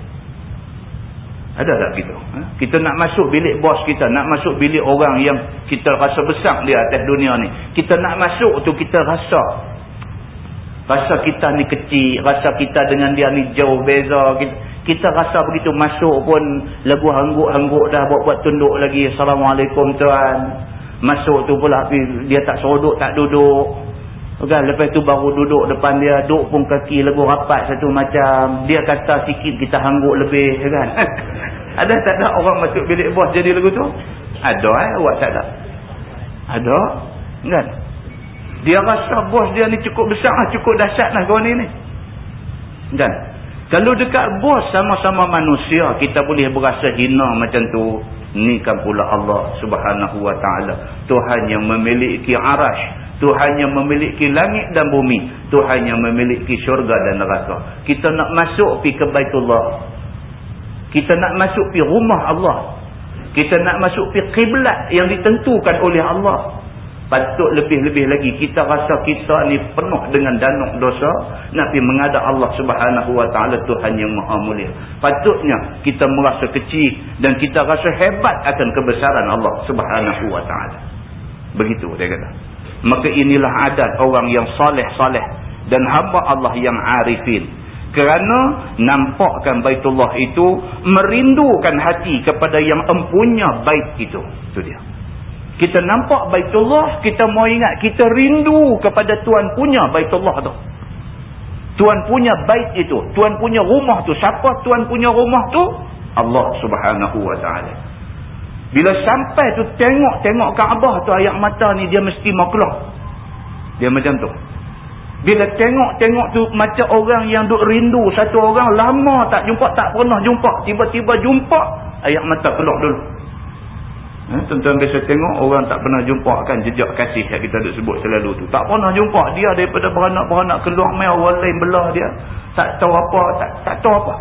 Ada tak begitu? Ha? Kita nak masuk bilik bos kita. Nak masuk bilik orang yang kita rasa besar di atas dunia ni. Kita nak masuk tu kita rasa. Rasa kita ni kecil. Rasa kita dengan dia ni jauh beza. Kita, kita rasa begitu masuk pun lagu hangguk-hangguk dah buat-buat tunduk lagi. Assalamualaikum tuan. Masuk tu pula dia tak seroduk tak duduk. Kan lepas tu baru duduk depan dia duduk pun kaki lagu rapat satu macam. Dia kata sikit kita hangguk lebih kan? Ada tak ada orang masuk bilik bos jadi lagu tu? Ada eh awak tak ada ada kan? Dia rasa bos dia ni cukup besar lah cukup dahsyat lah kau ni ni. Kan kalau dekat bos sama-sama manusia, kita boleh berasa hina macam tu. Ni kan pula Allah subhanahu wa ta'ala. Tuhan yang memiliki arash. Tuhan yang memiliki langit dan bumi. Tuhan yang memiliki syurga dan neraka. Kita nak masuk pi ke Baitullah. Kita nak masuk pi rumah Allah. Kita nak masuk pi kiblat yang ditentukan oleh Allah patut lebih-lebih lagi kita rasa kita ni penuh dengan danuk dosa nak pergi mengadap Allah subhanahu wa ta'ala Tuhan yang maha mulia. Patutnya kita merasa kecil dan kita rasa hebat akan kebesaran Allah subhanahu wa ta'ala. Begitu dia kata. Maka inilah adat orang yang saleh-saleh dan hamba Allah yang arifin. Kerana nampakkan baitullah itu merindukan hati kepada yang empunya bait itu. Itu dia kita nampak Baitullah, kita mau ingat, kita rindu kepada Tuan punya Baitullah tu. Tuan punya bait itu, Tuan punya rumah tu. Siapa Tuan punya rumah tu? Allah subhanahu wa ta'ala. Bila sampai tu tengok-tengok Kaabah tu ayat mata ni dia mesti makhluk. Dia macam tu. Bila tengok-tengok tu macam orang yang duk rindu satu orang lama tak jumpa, tak pernah jumpa. Tiba-tiba jumpa, ayat mata keluar dulu. Ha, tuan-tuan biasa tengok orang tak pernah jumpa kan jejak kasih yang kita duk sebut selalu tu. Tak pernah jumpa dia daripada beranak-beranak keluar mai orang lain belah dia. Tak tahu apa, tak, tak tahu apa.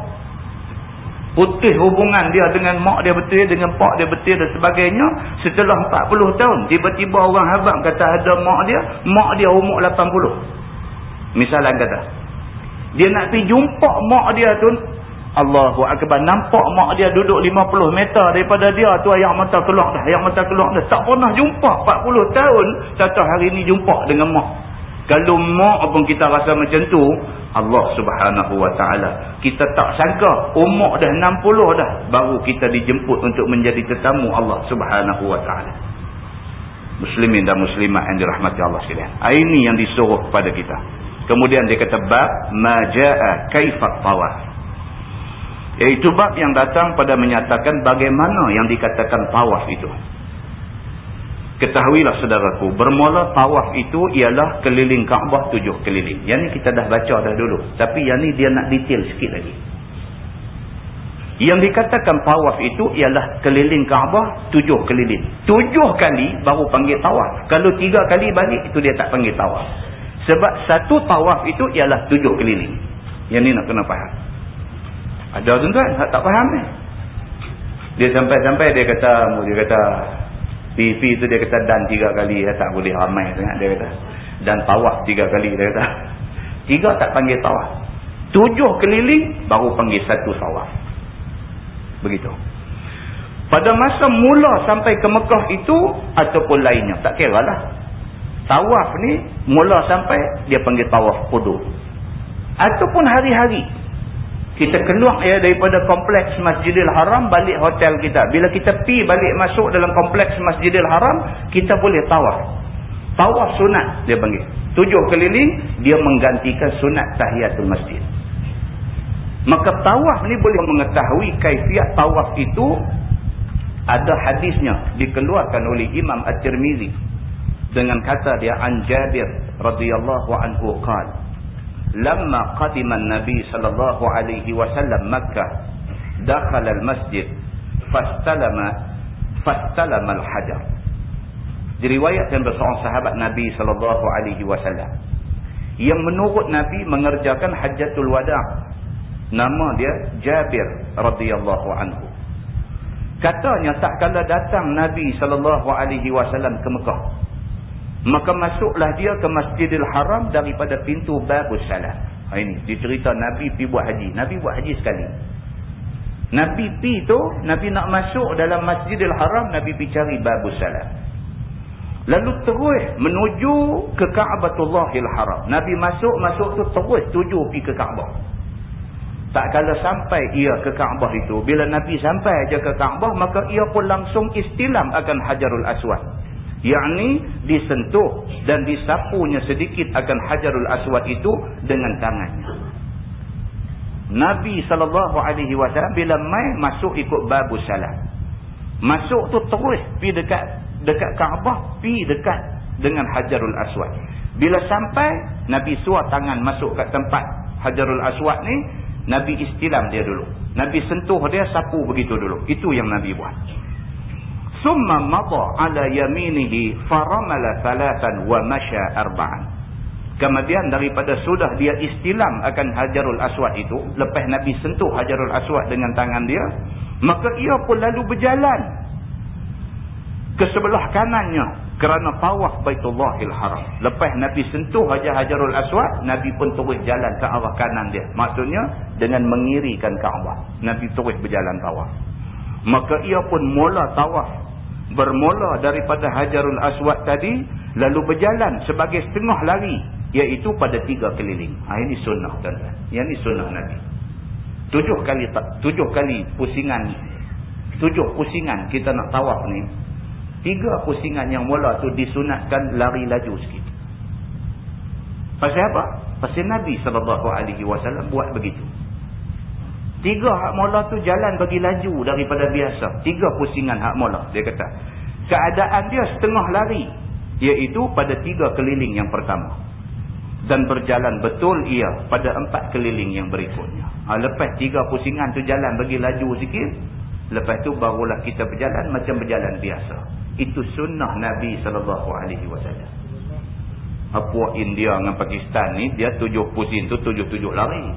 Putih hubungan dia dengan mak dia betul, dengan pak dia betul dan sebagainya. Setelah 40 tahun, tiba-tiba orang habak kata ada mak dia, mak dia umur 80. Misalan kata. Dia nak pergi jumpa mak dia tu. Allahu Akbar. Nampak mak dia duduk 50 meter daripada dia tu ayam mata keluar dah. Ayam mata keluar dah. Tak pernah jumpa. 40 tahun. Satu hari ni jumpa dengan mak. Kalau mak pun kita rasa macam tu. Allah subhanahu wa ta'ala. Kita tak sangka. Umur dah 60 dah. Baru kita dijemput untuk menjadi tetamu Allah subhanahu wa ta'ala. Muslimin dan muslimat yang dirahmati Allah sekalian. Ini yang disuruh kepada kita. Kemudian dia kata bab majaa kaifat tawaf. Iaitu bab yang datang pada menyatakan bagaimana yang dikatakan tawaf itu. Ketahuilah saudaraku, bermula tawaf itu ialah keliling Kaabah tujuh keliling. Yang ni kita dah baca dah dulu. Tapi yang ni dia nak detail sikit lagi. Yang dikatakan tawaf itu ialah keliling Kaabah tujuh keliling. Tujuh kali baru panggil tawaf. Kalau tiga kali balik itu dia tak panggil tawaf. Sebab satu tawaf itu ialah tujuh keliling. Yang ni nak kena faham. Ada tuan-tuan tak faham ni. Dia sampai-sampai dia kata, dia kata, PP tu dia kata dan tiga kali. Dia tak boleh ramai sangat dia kata. Dan tawaf tiga kali dia kata. Tiga tak panggil tawaf. Tujuh keliling baru panggil satu tawaf. Begitu. Pada masa mula sampai ke Mekah itu ataupun lainnya. Tak kira lah. Tawaf ni mula sampai dia panggil tawaf qudum. Ataupun hari-hari kita keluar ya daripada kompleks Masjidil Haram balik hotel kita. Bila kita pi balik masuk dalam kompleks Masjidil Haram, kita boleh tawaf. Tawaf sunat dia panggil. Tujuh keliling dia menggantikan sunat tahiyatul masjid. Maka tawaf ni boleh mengetahui kaifiat tawaf itu ada hadisnya dikeluarkan oleh Imam At-Tirmizi dengan kata dia an Jabir radhiyallahu anhu qala lamma qadima an-nabi sallallahu alaihi wasallam Makkah dakhala al-masjid fastalama fastalama al-hajar. Diriwayatkan oleh seorang sahabat Nabi sallallahu alaihi wasallam. Yang menurut Nabi mengerjakan hajatul wada' nama dia Jabir radhiyallahu anhu. Katanya tak kala datang Nabi sallallahu alaihi wasallam ke Mekah Maka masuklah dia ke Masjidil Haram daripada pintu Babus Salam. Ha, ini dicerita Nabi pi buat haji. Nabi buat haji sekali. Nabi pi tu, Nabi nak masuk dalam Masjidil Haram, Nabi pi cari Babus Salam. Lalu terus menuju ke Ka'batullahil Haram. Nabi masuk, masuk tu terus tuju pi ke Ka'bah. Tak kala sampai ia ke Ka'bah itu. Bila Nabi sampai aja ke Ka'bah, maka ia pun langsung istilam akan Hajarul Aswad yakni disentuh dan disapunya sedikit akan hajarul aswad itu dengan tangannya. Nabi SAW bila mai masuk ikut babu salam. Masuk tu terus pi dekat dekat Kaabah pi dekat dengan hajarul aswad. Bila sampai Nabi suar tangan masuk kat tempat hajarul aswad ni Nabi istilam dia dulu. Nabi sentuh dia sapu begitu dulu. Itu yang Nabi buat Summa mada ala yaminihi faramala thalathan wa masya arba'an. Kemudian daripada sudah dia istilam akan Hajarul Aswad itu, lepas Nabi sentuh Hajarul Aswad dengan tangan dia, maka ia pun lalu berjalan ke sebelah kanannya kerana tawaf Baitullahil Haram. Lepas Nabi sentuh Hajar Hajarul Aswad, Nabi pun terus jalan ke arah kanan dia. Maksudnya dengan mengirikan Kaabah. Nabi terus berjalan tawaf. Maka ia pun mula tawaf bermula daripada Hajarul Aswad tadi lalu berjalan sebagai setengah lari iaitu pada tiga keliling. Ha, ini sunnah tuan-tuan. Yang ini sunnah Nabi. Tujuh kali tujuh kali pusingan tujuh pusingan kita nak tawaf ni tiga pusingan yang mula tu disunatkan lari laju sikit. Pasal apa? Pasal Nabi SAW buat begitu. Tiga hak mula tu jalan bagi laju daripada biasa. Tiga pusingan hak mula. Dia kata. Keadaan dia setengah lari. Iaitu pada tiga keliling yang pertama. Dan berjalan betul ia pada empat keliling yang berikutnya. Ha, lepas tiga pusingan tu jalan bagi laju sikit. Lepas tu barulah kita berjalan macam berjalan biasa. Itu sunnah Nabi SAW. Apa India dengan Pakistan ni, dia tujuh pusing tu tujuh-tujuh lari.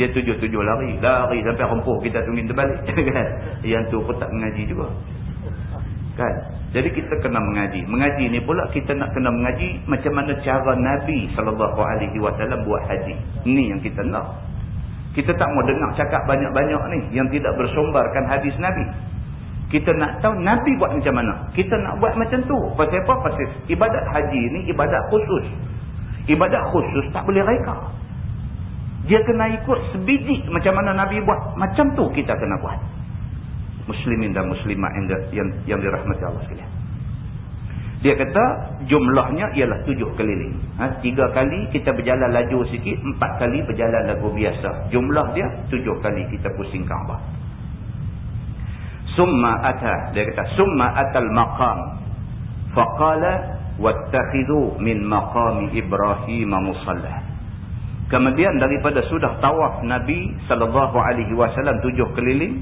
Dia tujuh-tujuh lari. Lari sampai rempuh kita tungguin terbalik. Kan? Yang tu pun tak mengaji juga. Kan? Jadi kita kena mengaji. Mengaji ni pula kita nak kena mengaji macam mana cara Nabi SAW buat haji. Ni yang kita nak. Kita tak mau dengar cakap banyak-banyak ni yang tidak bersumbarkan hadis Nabi. Kita nak tahu Nabi buat macam mana. Kita nak buat macam tu. Pasal apa? Pasal ibadat haji ni ibadat khusus. Ibadat khusus tak boleh reka. Dia kena ikut sebiji macam mana Nabi buat. Macam tu kita kena buat. Muslimin dan muslimah yang, yang, yang dirahmati Allah sekalian. Dia kata jumlahnya ialah tujuh keliling. Ha, tiga kali kita berjalan laju sikit. Empat kali berjalan lagu biasa. Jumlah dia tujuh kali kita pusing Kaabah. Summa ata. Dia kata summa atal maqam. Faqala wattakhidhu min maqami Ibrahim musallah. Kemudian daripada sudah tawaf Nabi sallallahu alaihi wasallam tujuh keliling,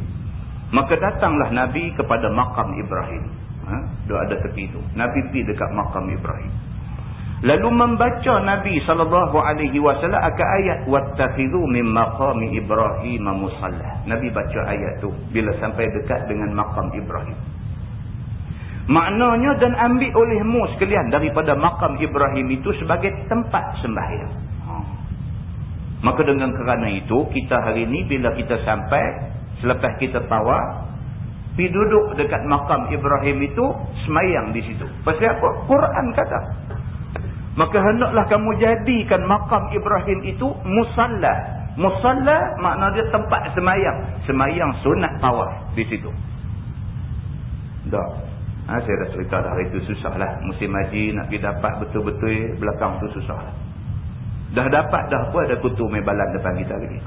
maka datanglah Nabi kepada makam Ibrahim. Ha, ada tepi itu. Nabi pergi dekat makam Ibrahim. Lalu membaca Nabi sallallahu alaihi wasallam akan ayat wattakhidhu min maqami Ibrahim musalla. Nabi baca ayat tu bila sampai dekat dengan makam Ibrahim. Maknanya dan ambil olehmu sekalian daripada makam Ibrahim itu sebagai tempat sembahyang. Maka dengan kerana itu, kita hari ini bila kita sampai, selepas kita tawaf, pergi duduk dekat makam Ibrahim itu, semayang di situ. Pasal apa? Quran kata. Maka hendaklah kamu jadikan makam Ibrahim itu musalla. Musalla makna dia tempat semayang. Semayang sunat tawaf di situ. Tak. Ha, saya dah cerita dah hari itu susahlah. Musim haji nak pergi dapat betul-betul belakang tu susahlah. Dah dapat dah pun ada kutu mebalan depan kita lagi.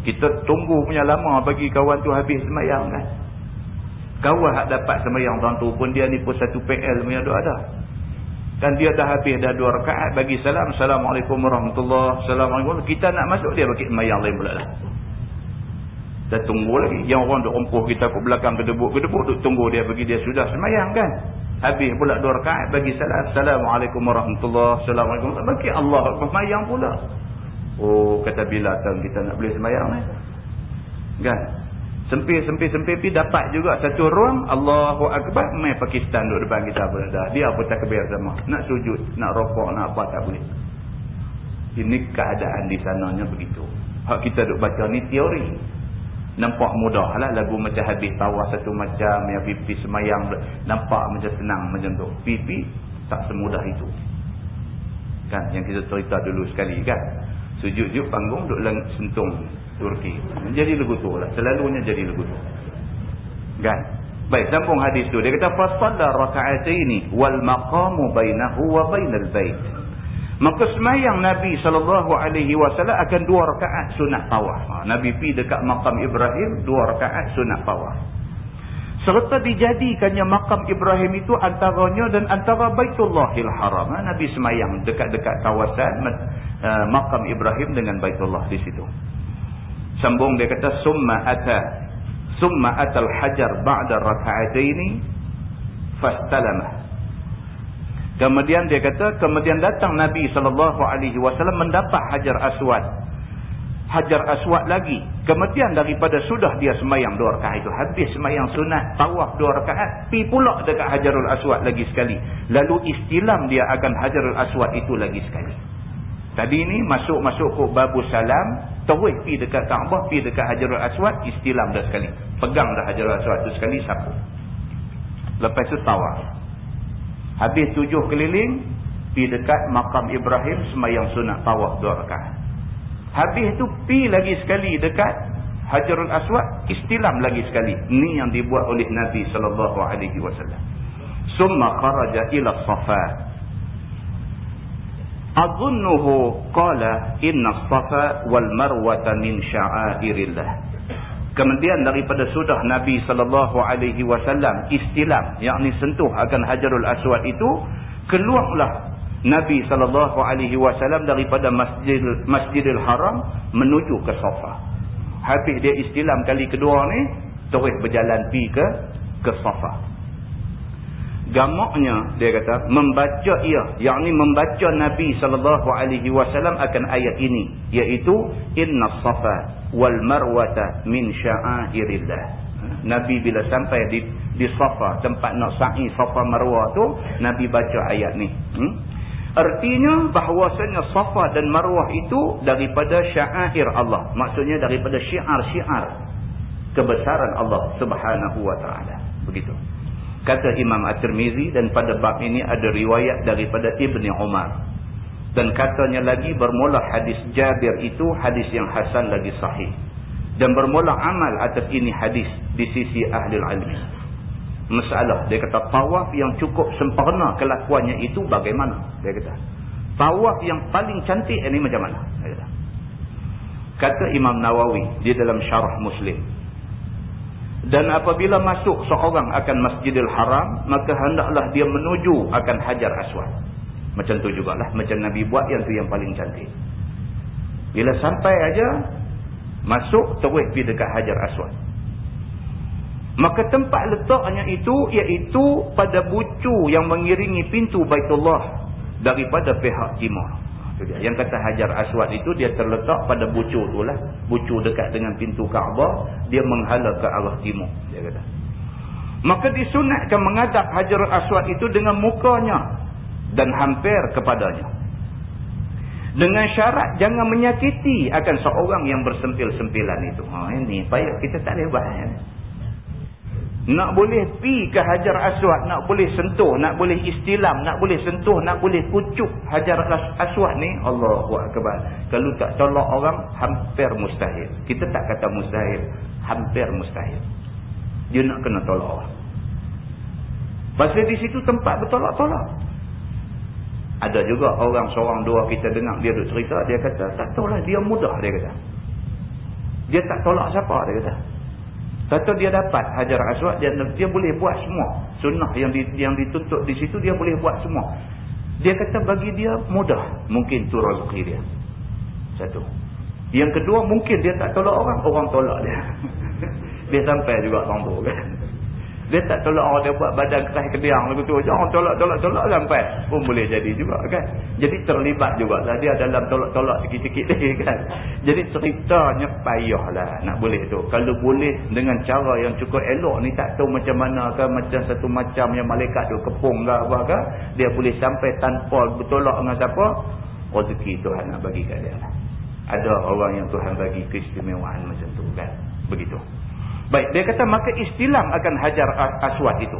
Kita tunggu punya lama bagi kawan tu habis semayang kan. Kawan hak dapat semayang tuan tu pun dia ni pun satu PL punya doa ada. Dan dia dah habis dah dua rakaat bagi salam. Assalamualaikum warahmatullahi wabarakatuh. Kita nak masuk dia bagi semayang lain pula lah. Dah tunggu lagi. Yang orang duk rempuh kita ke belakang kedebuk-kedebuk duk tunggu dia bagi dia sudah semayang kan. Habis pula dua rakaat bagi salam. Assalamualaikum warahmatullahi wabarakatuh. Bagi Allah semayang pula. Oh kata bila tang kita nak boleh semayang ni. Kan? Sempir-sempir-sempir pi dapat juga satu ruang. Allahu Akbar. Mai Pakistan duduk depan kita pula dah. Dia pun tak kebir sama. Nak sujud, nak rokok, nak apa tak boleh. Ini keadaan di sananya begitu. Hak kita duduk baca ni teori nampak mudah lah lagu macam habis tawah satu macam yang pipi semayang nampak macam senang macam tu. Pipi tak semudah itu. Kan yang kita cerita dulu sekali kan? Sujud-sujud panggung duduk lang sentung Turki. Jadi lagu tu lah selalunya jadi lagu tu. Kan? Baik sambung hadis tu. Dia kata fasalla raka'ataini wal maqamu bainahu wa bainal bait Maka semayang Nabi SAW akan dua rakaat sunat tawaf. Ha, Nabi pi dekat makam Ibrahim, dua rakaat sunat tawaf. Serta dijadikannya makam Ibrahim itu antaranya dan antara Baitullahil Haram. Ha, Nabi semayang dekat-dekat kawasan uh, makam Ibrahim dengan Baitullah di situ. Sambung dia kata, Summa ata, Summa atal hajar ba'da raka'ataini, fastalamah. Kemudian dia kata, kemudian datang Nabi SAW mendapat Hajar Aswad. Hajar Aswad lagi. Kemudian daripada sudah dia semayang dua rakaat itu. Habis semayang sunat, tawaf dua rakaat. Pi pula dekat Hajarul Aswad lagi sekali. Lalu istilam dia akan Hajarul Aswad itu lagi sekali. Tadi ini masuk-masuk ke Babu Salam. Terus pi dekat Kaabah, pi dekat Hajarul Aswad. Istilam dah sekali. Pegang dah Hajarul Aswad itu sekali, sapu. Lepas itu tawaf. Habis tujuh keliling, pi dekat makam Ibrahim semayang sunat tawaf dua rakaat. Habis tu pi lagi sekali dekat Hajarul Aswad, istilam lagi sekali. Ni yang dibuat oleh Nabi sallallahu alaihi wasallam. Summa kharaja ila Safa. Azunnuhu qala inna safa wal marwata min sya'airillah. Kemudian daripada sudah Nabi wasallam istilam yakni sentuh akan Hajarul Aswad itu keluarlah Nabi wasallam daripada Masjid Masjidil Haram menuju ke Safa. Habis dia istilam kali kedua ni terus berjalan pi ke ke Safa gamaknya dia kata membaca ia. Yakni membaca Nabi sallallahu alaihi wasallam akan ayat ini. Iaitu inna safa wal marwata min sya'airillah. Nabi bila sampai di di Safa tempat nak sa'i Safa Marwah tu Nabi baca ayat ni. Hmm? artinya bahawasanya Safa dan Marwah itu daripada sya'air Allah. Maksudnya daripada syiar-syiar kebesaran Allah Subhanahu wa taala. Begitu kata Imam At-Tirmizi dan pada bab ini ada riwayat daripada Ibni Umar. Dan katanya lagi bermula hadis Jabir itu hadis yang hasan lagi sahih. Dan bermula amal atas ini hadis di sisi ahli ilmi. Masalah dia kata tawaf yang cukup sempurna kelakuannya itu bagaimana? Dia kata tawaf yang paling cantik ini macam mana? Dia kata kata Imam Nawawi di dalam syarah Muslim dan apabila masuk seorang akan masjidil haram, maka hendaklah dia menuju akan hajar aswad. Macam tu jugalah. Macam Nabi buat yang tu yang paling cantik. Bila sampai aja masuk terus pergi dekat hajar aswad. Maka tempat letaknya itu iaitu pada bucu yang mengiringi pintu Baitullah daripada pihak timur dia. Yang kata Hajar Aswad itu dia terletak pada bucur tu lah. Bucur dekat dengan pintu Kaabah. Dia menghala ke arah timur. Dia kata. Maka disunatkan mengadap Hajar Aswad itu dengan mukanya. Dan hampir kepadanya. Dengan syarat jangan menyakiti akan seorang yang bersempil-sempilan itu. Ha, ini payah kita tak boleh bahas. Nak boleh pi ke Hajar Aswad, nak boleh sentuh, nak boleh istilam, nak boleh sentuh, nak boleh kucuk Hajar Aswad ni, Allahu Akbar. Kalau tak tolak orang, hampir mustahil. Kita tak kata mustahil, hampir mustahil. Dia nak kena tolak orang. Pasal di situ tempat bertolak-tolak. Ada juga orang seorang dua kita dengar dia duk cerita, dia kata, tak tahulah dia mudah, dia kata. Dia tak tolak siapa, dia kata. Kata dia dapat hajar aswad, dia, dia boleh buat semua. Sunnah yang di, yang dituntut di situ, dia boleh buat semua. Dia kata bagi dia mudah. Mungkin tu rezeki dia. Satu. Yang kedua, mungkin dia tak tolak orang, orang tolak dia. dia sampai juga orang tu kan. Dia tak tolak orang dia buat badan keras kediang lagu tu. Jangan tolak-tolak-tolak sampai. Pun boleh jadi juga kan. Jadi terlibat juga lah dia dalam tolak-tolak sikit-sikit ni kan. Jadi ceritanya payahlah nak boleh tu. Kalau boleh dengan cara yang cukup elok ni tak tahu macam mana kan. Macam satu macam yang malaikat tu kepung ke apa kan. Dia boleh sampai tanpa bertolak dengan siapa. Rezeki Tuhan nak bagi kat dia lah. Ada orang yang Tuhan bagi keistimewaan macam tu kan. Begitu. Baik, dia kata maka istilam akan hajar aswad itu.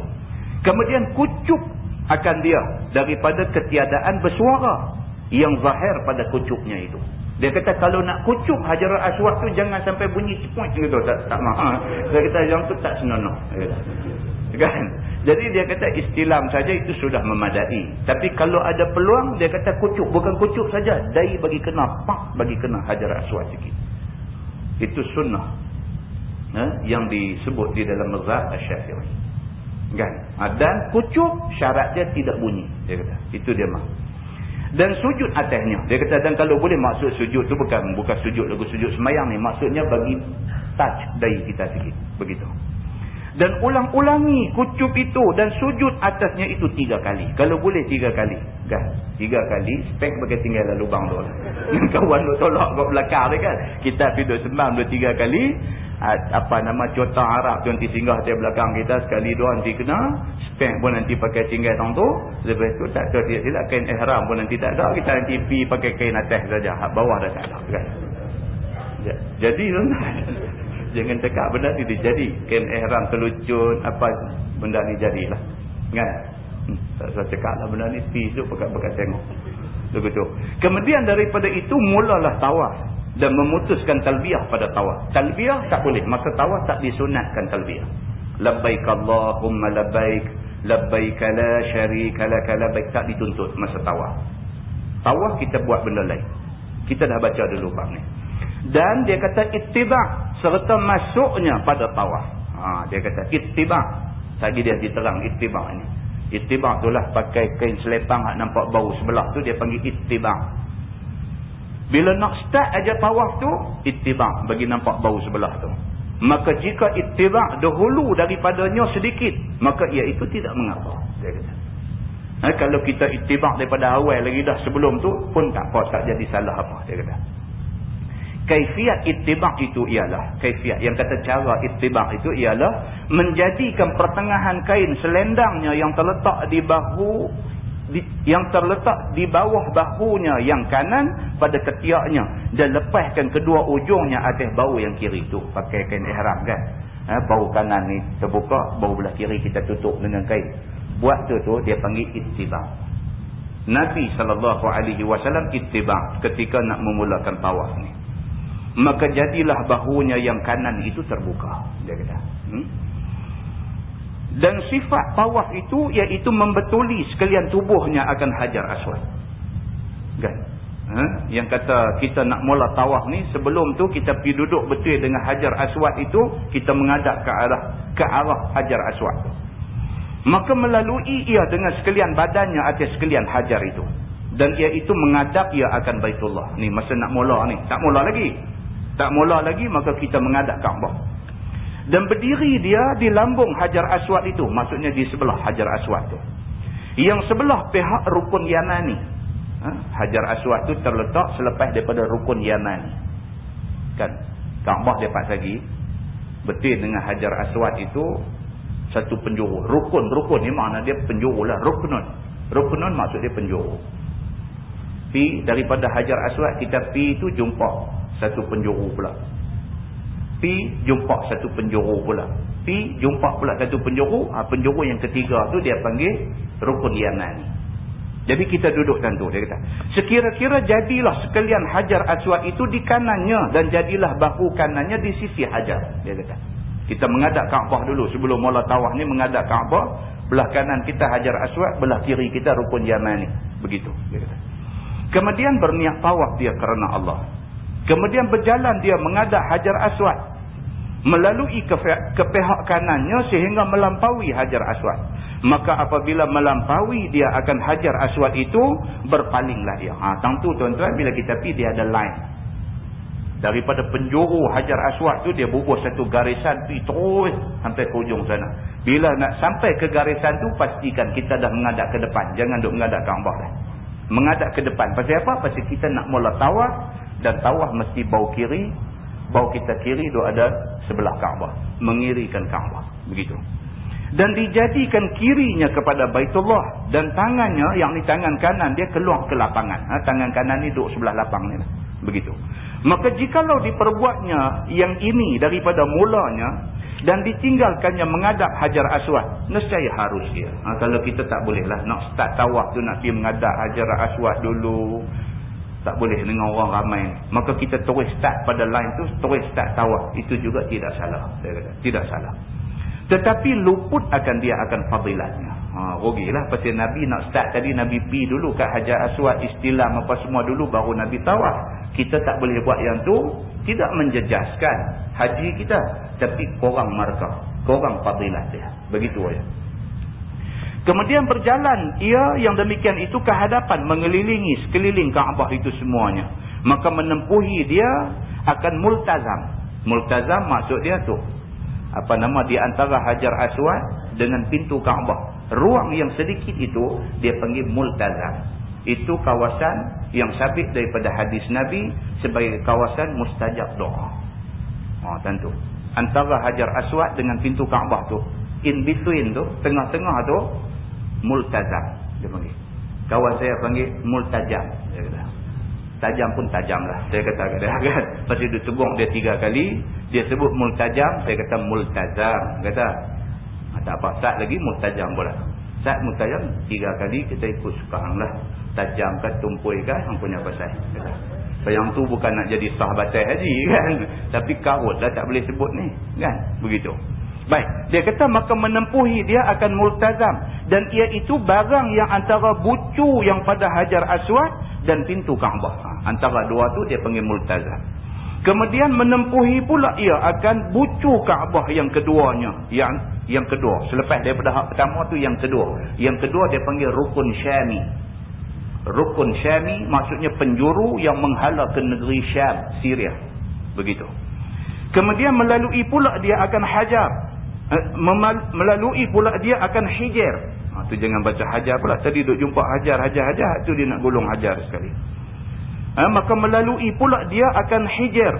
Kemudian kucup akan dia daripada ketiadaan bersuara yang zahir pada kucupnya itu. Dia kata kalau nak kucup hajar aswad tu jangan sampai bunyi cepuat gitu. Tak, tak maaf. Dia kata yang tu tak senonoh. Kan? Jadi dia kata istilam saja itu sudah memadai. Tapi kalau ada peluang dia kata kucup. Bukan kucup saja. Dai bagi kena. Pak bagi kena hajar aswad sikit. Itu sunnah ha, yang disebut di dalam mazhab Asy-Syafi'i. Kan? Ha, dan kucuk syarat dia tidak bunyi, dia kata. Itu dia mah. Dan sujud atasnya. Dia kata dan kalau boleh maksud sujud tu bukan bukan sujud lagu sujud semayang ni, maksudnya bagi touch dari kita sikit. Begitu. Dan ulang-ulangi kucup itu dan sujud atasnya itu tiga kali. Kalau boleh tiga kali. Kan? Tiga kali. Spek bagi tinggal lubang tu. Kawan tu tolak kat belakang dia kan. Kita duduk sembang dua tiga kali apa nama cota Arab tu nanti singgah di belakang kita sekali dua nanti kena spek pun nanti pakai tinggal tong tu. Lepas tu tak tidak silap kain ihram pun nanti tak ada kita nanti pi pakai kain atas saja bawah dah tak ada kan? Jadi jangan tekak benda ni dia jadi kain ihram kelucun apa benda ni jadilah kan? Hmm, tak usah cakap lah benda ni pi tu pakai-pakai tengok. Begitu. Kemudian daripada itu mulalah tawaf dan memutuskan talbiyah pada tawaf. Talbiyah tak boleh. Masa tawaf tak disunatkan talbiyah. Labbaik Allahumma labbaik. Labbaik la syarika laka labbaik. Tak dituntut masa tawaf. Tawaf kita buat benda lain. Kita dah baca dulu bab ni. Dan dia kata ittiba' serta masuknya pada tawaf. Ha, dia kata ittiba'. Tadi dia diterang ittiba' ini. Ittiba' itulah pakai kain selepang nampak bau sebelah tu dia panggil ittiba'. Bila nak start aja tawaf tu, ittiba' bagi nampak bau sebelah tu. Maka jika ittiba' dahulu daripadanya sedikit, maka ia itu tidak mengapa. Ha, kalau kita ittiba' daripada awal lagi dah sebelum tu, pun tak apa, tak jadi salah apa. Dia kata. Kaifiat ittiba' itu ialah, kaifiat yang kata cara ittiba' itu ialah, menjadikan pertengahan kain selendangnya yang terletak di bahu yang terletak di bawah bahunya yang kanan pada ketiaknya. Dan lepaskan kedua ujungnya atas bahu yang kiri tu. Pakai kain ihram kan? Ha, bahu kanan ni terbuka bahu belah kiri kita tutup dengan kain. Buat tu tu dia panggil ittiba. Nabi SAW ittiba ketika nak memulakan tawaf ni. Maka jadilah bahunya yang kanan itu terbuka dia kata. Hmm? Dan sifat tawaf itu iaitu membetuli sekalian tubuhnya akan hajar aswad. Kan? Ha? Yang kata kita nak mula tawaf ni sebelum tu kita pergi duduk betul dengan hajar aswad itu kita mengadap ke arah ke arah hajar aswad. Maka melalui ia dengan sekalian badannya atas sekalian hajar itu. Dan ia itu mengadap ia akan baitullah. Ni masa nak mula ni. Tak mula lagi. Tak mula lagi maka kita mengadap Kaabah dan berdiri dia di lambung Hajar Aswad itu. Maksudnya di sebelah Hajar Aswad itu yang sebelah pihak rukun Yamani ha? Hajar Aswad itu terletak selepas daripada rukun Yamani kan? Kaabah dapat lagi betul dengan Hajar Aswad itu satu penjuru. Rukun-rukun ni makna dia penjuru lah. Rukunun rukunun maksud dia penjuru. Pi daripada Hajar Aswad kita pi itu jumpa satu penjuru pula pi jumpa satu penjuru pula. Pi jumpa pula satu penjuru ha, penjuru yang ketiga tu dia panggil rukun yaman. Jadi kita duduk tentu dia kata. Sekira-kira jadilah sekalian hajar aswad itu di kanannya dan jadilah bahu kanannya di sisi hajar dia kata. Kita mengadap Kaabah dulu sebelum mula tawaf ni mengadap Kaabah. Belah kanan kita hajar aswad belah kiri kita rukun yaman begitu dia kata. Kemudian berniat tawaf dia kerana Allah. Kemudian berjalan dia mengadap Hajar Aswad. Melalui ke, pihak kanannya sehingga melampaui Hajar Aswad. Maka apabila melampaui dia akan Hajar Aswad itu, berpalinglah dia. Ha, tentu tuan-tuan bila kita pergi dia ada line. Daripada penjuru Hajar Aswad tu dia bubuh satu garisan pergi terus sampai ke ujung sana. Bila nak sampai ke garisan tu pastikan kita dah mengadap ke depan. Jangan duk mengadap ke ambah dah. Mengadap ke depan. Pasal apa? Pasal kita nak mula tawaf dan tawaf mesti bau kiri bau kita kiri itu ada sebelah Kaabah. Mengirikan Kaabah. Begitu. Dan dijadikan kirinya kepada Baitullah dan tangannya yang ni tangan kanan dia keluar ke lapangan. Ha, tangan kanan ni duduk sebelah lapang ni lah. begitu. Maka jikalau diperbuatnya yang ini daripada mulanya dan ditinggalkannya mengadap Hajar Aswad nescaya harus dia. Ha, kalau kita tak boleh lah nak start tawaf tu nak pergi mengadap Hajar Aswad dulu tak boleh dengan orang ramai. Maka kita terus start pada line tu terus start tawaf. Itu juga tidak salah saya kata. Tidak salah. Tetapi luput akan dia akan fadilatnya. Ha, rugilah. Pasal Nabi nak start tadi Nabi pi dulu kat Hajar Aswad istilah apa semua dulu baru Nabi tawaf. Kita tak boleh buat yang tu tidak menjejaskan haji kita. Tapi korang markah. Korang fadilat dia. Begitu aja Kemudian berjalan ia yang demikian itu ke hadapan mengelilingi sekeliling Kaabah itu semuanya. Maka menempuhi dia akan multazam. Multazam maksud dia tu. Apa nama di antara Hajar Aswad dengan pintu Kaabah. Ruang yang sedikit itu dia panggil multazam. Itu kawasan yang sabit daripada hadis Nabi sebagai kawasan mustajab doa. Oh, tentu. Antara Hajar Aswad dengan pintu Kaabah tu. In between tu, tengah-tengah tu multazam dia panggil. Kawan saya panggil multajam dia kata. Tajam pun tajam lah saya kata kat dia kan. Pasti dia tegung dia tiga kali dia sebut multajam saya kata multazam. Kata ah, tak apa saat lagi multajam pula. Saat multajam tiga kali kita ikut suka lah. Tajam kan tumpui kan yang punya pasal kata. Yang tu bukan nak jadi sahabat haji kan? Tapi karut lah tak boleh sebut ni kan? Begitu Baik, dia kata maka menempuhi dia akan multazam dan ia itu barang yang antara bucu yang pada Hajar Aswad dan pintu Kaabah. Ha, antara dua tu dia panggil multazam. Kemudian menempuhi pula ia akan bucu Kaabah yang keduanya. Yang yang kedua. Selepas daripada hak pertama tu yang kedua. Yang kedua dia panggil Rukun Syami. Rukun Syami maksudnya penjuru yang menghala ke negeri Syam, Syria. Begitu. Kemudian melalui pula dia akan hajar. Eh, melalui pula dia akan hijir. Ha, tu jangan baca hajar pula. Tadi duk jumpa hajar, hajar, hajar. Tu dia nak gulung hajar sekali. Ha, maka melalui pula dia akan hijr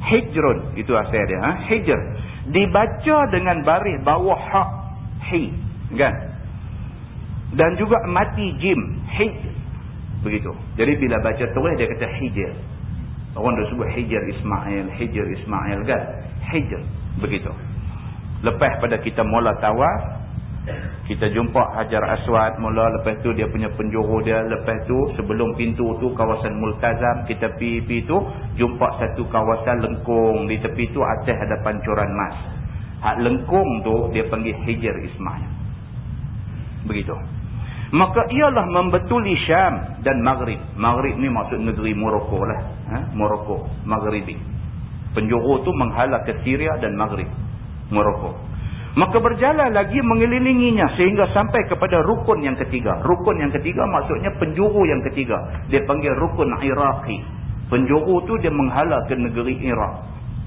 hijrun. Itu asal dia ha? hijr. Dibaca dengan baris bawah hak hi. Kan? Dan juga mati jim hij begitu. Jadi bila baca tulis dia kata hijr. Orang dah sebut hijr Ismail hijr Ismail kan? Hijr. Begitu lepas pada kita mula tawaf kita jumpa Hajar Aswad mula. Lepas tu dia punya penjuru dia. Lepas tu sebelum pintu tu kawasan Multazam kita pergi tu jumpa satu kawasan lengkung. Di tepi tu atas ada pancuran emas hak lengkung tu dia panggil Hijr Ismail. Begitu. Maka ialah membetuli Syam dan Maghrib. Maghrib ni maksud negeri Morocco lah. Ha? Morocco Maghribi. Penjuru tu menghala ke Syria dan Maghrib Morocco Maka berjalan lagi mengelilinginya sehingga sampai kepada rukun yang ketiga. Rukun yang ketiga maksudnya penjuru yang ketiga. Dia panggil rukun Iraqi. Penjuru tu dia menghala ke negeri Iraq.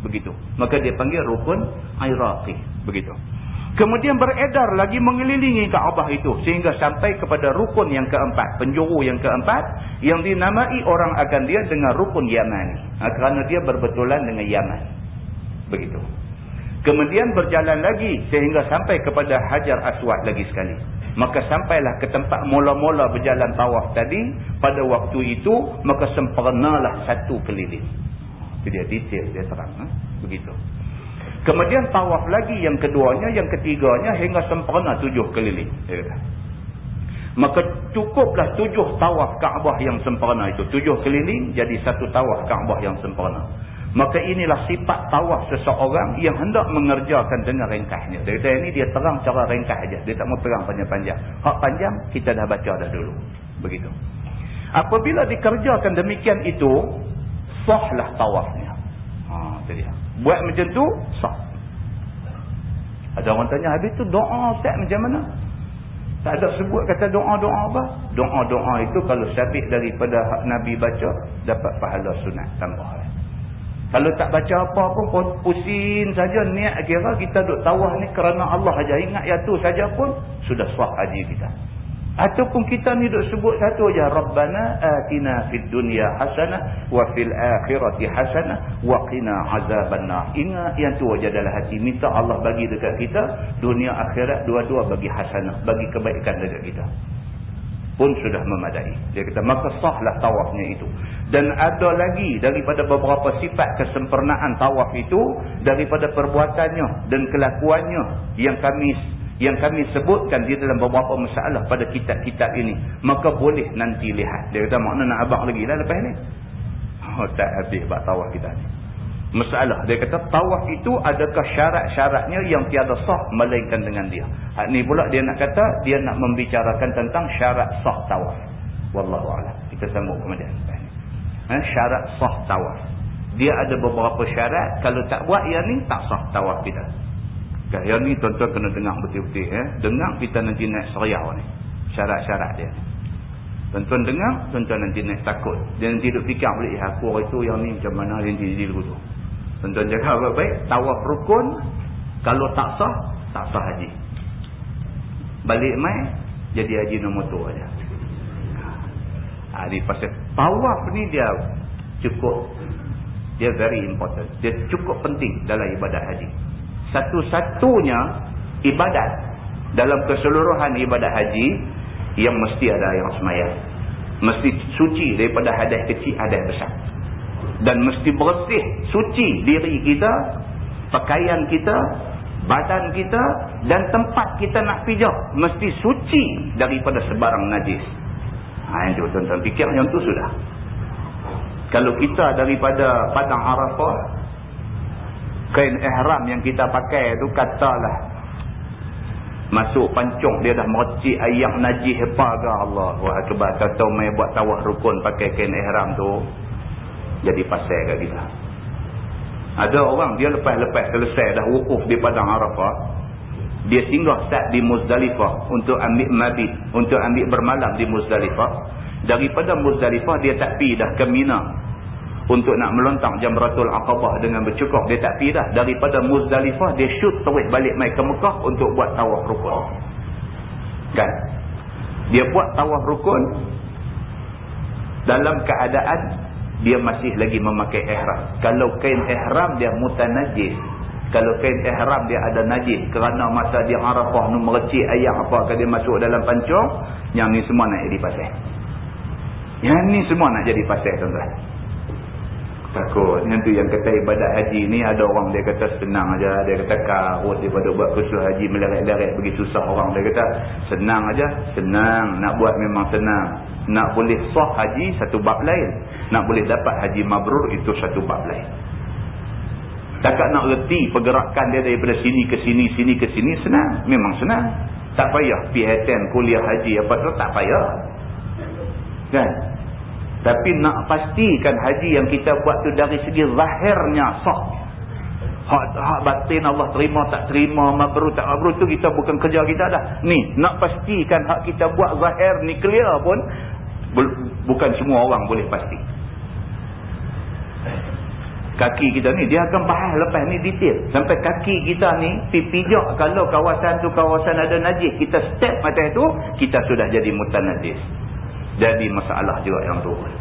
Begitu. Maka dia panggil rukun Iraqi. Begitu. Kemudian beredar lagi mengelilingi Kaabah itu sehingga sampai kepada rukun yang keempat. Penjuru yang keempat yang dinamai orang akan dia dengan rukun Yaman. Ha, kerana dia berbetulan dengan Yaman. Begitu. Kemudian berjalan lagi sehingga sampai kepada Hajar Aswad lagi sekali. Maka sampailah ke tempat mula-mula berjalan tawaf tadi. Pada waktu itu, maka sempurnalah satu keliling. Itu dia detail, dia terang. Ha? Begitu. Kemudian tawaf lagi yang keduanya, yang ketiganya hingga sempurna tujuh keliling. Maka cukuplah tujuh tawaf Kaabah yang sempurna itu. Tujuh keliling jadi satu tawaf Kaabah yang sempurna. Maka inilah sifat tawaf seseorang yang hendak mengerjakan dengan ringkasnya. Dia kata ini dia terang cara ringkas saja. Dia tak mau terang panjang-panjang. Hak panjang kita dah baca dah dulu. Begitu. Apabila dikerjakan demikian itu, sahlah tawafnya. Ha, itu dia. Buat macam tu, sah. Ada orang tanya, habis tu doa Ustaz macam mana? Tak ada sebut kata doa-doa apa? Doa-doa itu kalau sabit daripada Nabi baca, dapat pahala sunat tambah. Kalau tak baca apa pun pusing saja niat kira kita duk tawah ni kerana Allah aja ingat ya tu saja pun sudah sah haji kita. Ataupun kita ni duk sebut satu aja Rabbana atina fid dunya hasanah wa fil akhirati hasanah wa qina azabannar. Ingat yang tu aja dalam hati minta Allah bagi dekat kita dunia akhirat dua-dua bagi hasanah, bagi kebaikan dekat kita pun sudah memadai. Dia kata maka sahlah tawafnya itu. Dan ada lagi daripada beberapa sifat kesempurnaan tawaf itu daripada perbuatannya dan kelakuannya yang kami yang kami sebutkan di dalam beberapa masalah pada kitab-kitab ini. Maka boleh nanti lihat. Dia kata makna nak abang lagi lah lepas ni. Oh tak habis bak tawaf kita ni masalah. Dia kata tawaf itu adakah syarat-syaratnya yang tiada sah melainkan dengan dia. Hak ni pula dia nak kata dia nak membicarakan tentang syarat sah tawaf. Wallahu a'lam. Kita sambung kemudian. Ha, syarat sah tawaf. Dia ada beberapa syarat kalau tak buat yang ni tak sah tawaf kita. Okay, yang ni tuan-tuan kena dengar betul-betul eh. Dengar kita nanti naik seriau ni. Syarat-syarat dia. Tuan-tuan dengar, tuan-tuan nanti naik takut. Dia nanti duduk fikir balik, eh, aku itu yang ni macam mana dia nanti jadi begitu. Tuan-tuan jaga baik-baik. Tawaf rukun. Kalau tak sah, tak sah haji. Balik mai, jadi haji nombor tu aja. Ha, pasal tawaf ni dia cukup. Dia very important. Dia cukup penting dalam ibadat haji. Satu-satunya ibadat dalam keseluruhan ibadat haji yang mesti ada yang semayang. Mesti suci daripada hadas kecil, hadas besar dan mesti bersih suci diri kita pakaian kita badan kita dan tempat kita nak pijak mesti suci daripada sebarang najis ha, itu tuan-tuan fikir yang tu sudah. Kalau kita daripada padang arafah kain ihram yang kita pakai tu katalah masuk pancung dia dah mercik ayam najis apa ke Allah wah cuba kata mai buat tawah rukun pakai kain ihram tu jadi pasal kat kita. Ada orang dia lepas-lepas selesai dah wukuf di padang Arafah dia singgah start di Muzdalifah untuk ambil mabit untuk ambil bermalam di Muzdalifah. Daripada Muzdalifah dia tak pi dah ke Mina untuk nak melontang Jamratul Aqabah dengan bercukup. Dia tak pi dah. Daripada Muzdalifah dia shoot terus balik mai ke Mekah untuk buat tawaf rukun. Kan? Dia buat tawaf rukun. Dalam keadaan dia masih lagi memakai ihram. Kalau kain ihram dia mutanajis kalau kain ihram dia ada najis kerana masa dia Arafah ni merecik ayam apa ke dia masuk dalam pancung yang ni semua nak jadi pasal. Yang ni semua nak jadi pasal tuan-tuan. Takut. Yang tu yang kata ibadat haji ni ada orang dia kata senang aja. Dia kata karut daripada buat kursus haji meleret-leret bagi susah orang. Dia kata senang aja. Senang. Nak buat memang senang. Nak boleh sah haji satu bab lain. Nak boleh dapat haji mabrur itu satu bab lain Takkan nak reti pergerakan dia daripada sini ke sini, sini ke sini, senang. Memang senang. Tak payah PHTN, kuliah haji apa tu, tak payah. Kan? Tapi nak pastikan haji yang kita buat tu dari segi zahirnya sah. Hak, hak batin Allah terima tak terima, mabru tak mabru tu kita bukan kerja kita dah. Ni, nak pastikan hak kita buat zahir ni clear pun, bukan semua orang boleh pasti kaki kita ni dia akan bahas lepas ni detail. Sampai kaki kita ni pijak. Kalau kawasan tu kawasan ada najis kita step macam itu kita sudah jadi mutanajis jadi masalah juga yang turun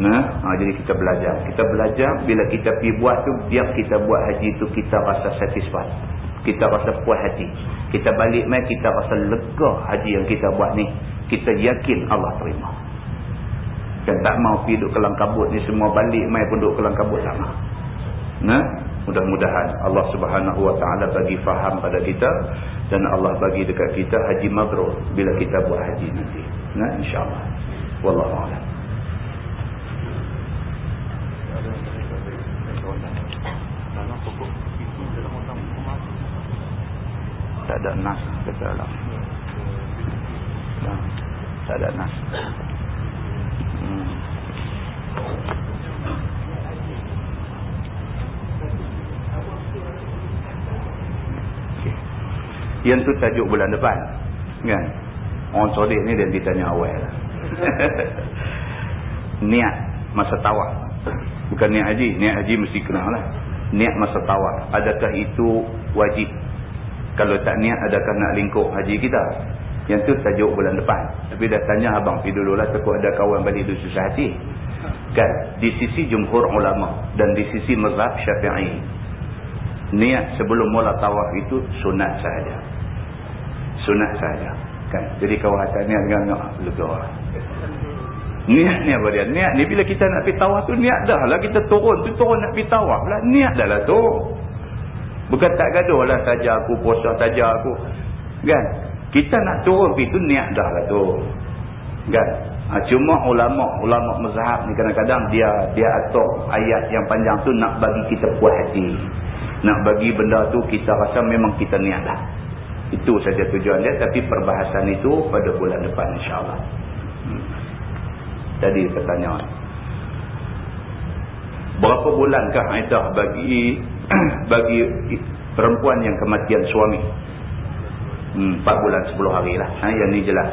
nah ha, jadi kita belajar. Kita belajar bila kita pergi buat tu biar kita buat haji tu kita rasa satisfied. Kita rasa puas hati. Kita balik mai kita rasa lega haji yang kita buat ni. Kita yakin Allah terima Kan tak mau pergi duduk kelang kabut ni semua balik mai pun duduk kelang kabut sama. Nah, mudah-mudahan Allah Subhanahu Wa Taala bagi faham pada kita dan Allah bagi dekat kita haji mabrur bila kita buat haji nanti. Nah, insya-Allah. Wallahu a'lam. Tak ada nas kata Allah. Tak ada nas. Yang tu tajuk bulan depan. Kan? Orang sodik ni dia ditanya awal. niat masa tawaf. Bukan niat haji. Niat haji mesti kenal lah. Niat masa tawaf. Adakah itu wajib? Kalau tak niat adakah nak lingkup haji kita? Yang tu tajuk bulan depan. Tapi dah tanya abang pergi dulu lah. Takut ada kawan balik tu susah hati. Kan? Di sisi jumhur ulama. Dan di sisi mazhab syafi'i niat sebelum mula tawaf itu sunat sahaja sunat sahaja kan jadi kau kata niat dengan nak lega niat ni apa dia niat ni bila kita nak pergi tawaf tu niat dah lah kita turun tu turun nak pergi tawaf lah niat dah lah tu bukan tak gaduh lah saja aku puasa saja aku kan kita nak turun pergi tu niat dah lah tu kan ha, cuma ulama ulama mazhab ni kadang-kadang dia dia atur ayat yang panjang tu nak bagi kita puas hati nak bagi benda tu kita rasa memang kita niat dah. Itu saja tujuan dia. Tapi perbahasan itu pada bulan depan insyaAllah. Hmm. Jadi pertanyaan. Berapa bulankah Aidah bagi bagi perempuan yang kematian suami? Hmm, 4 bulan 10 hari lah. Ha, yang ni jelas.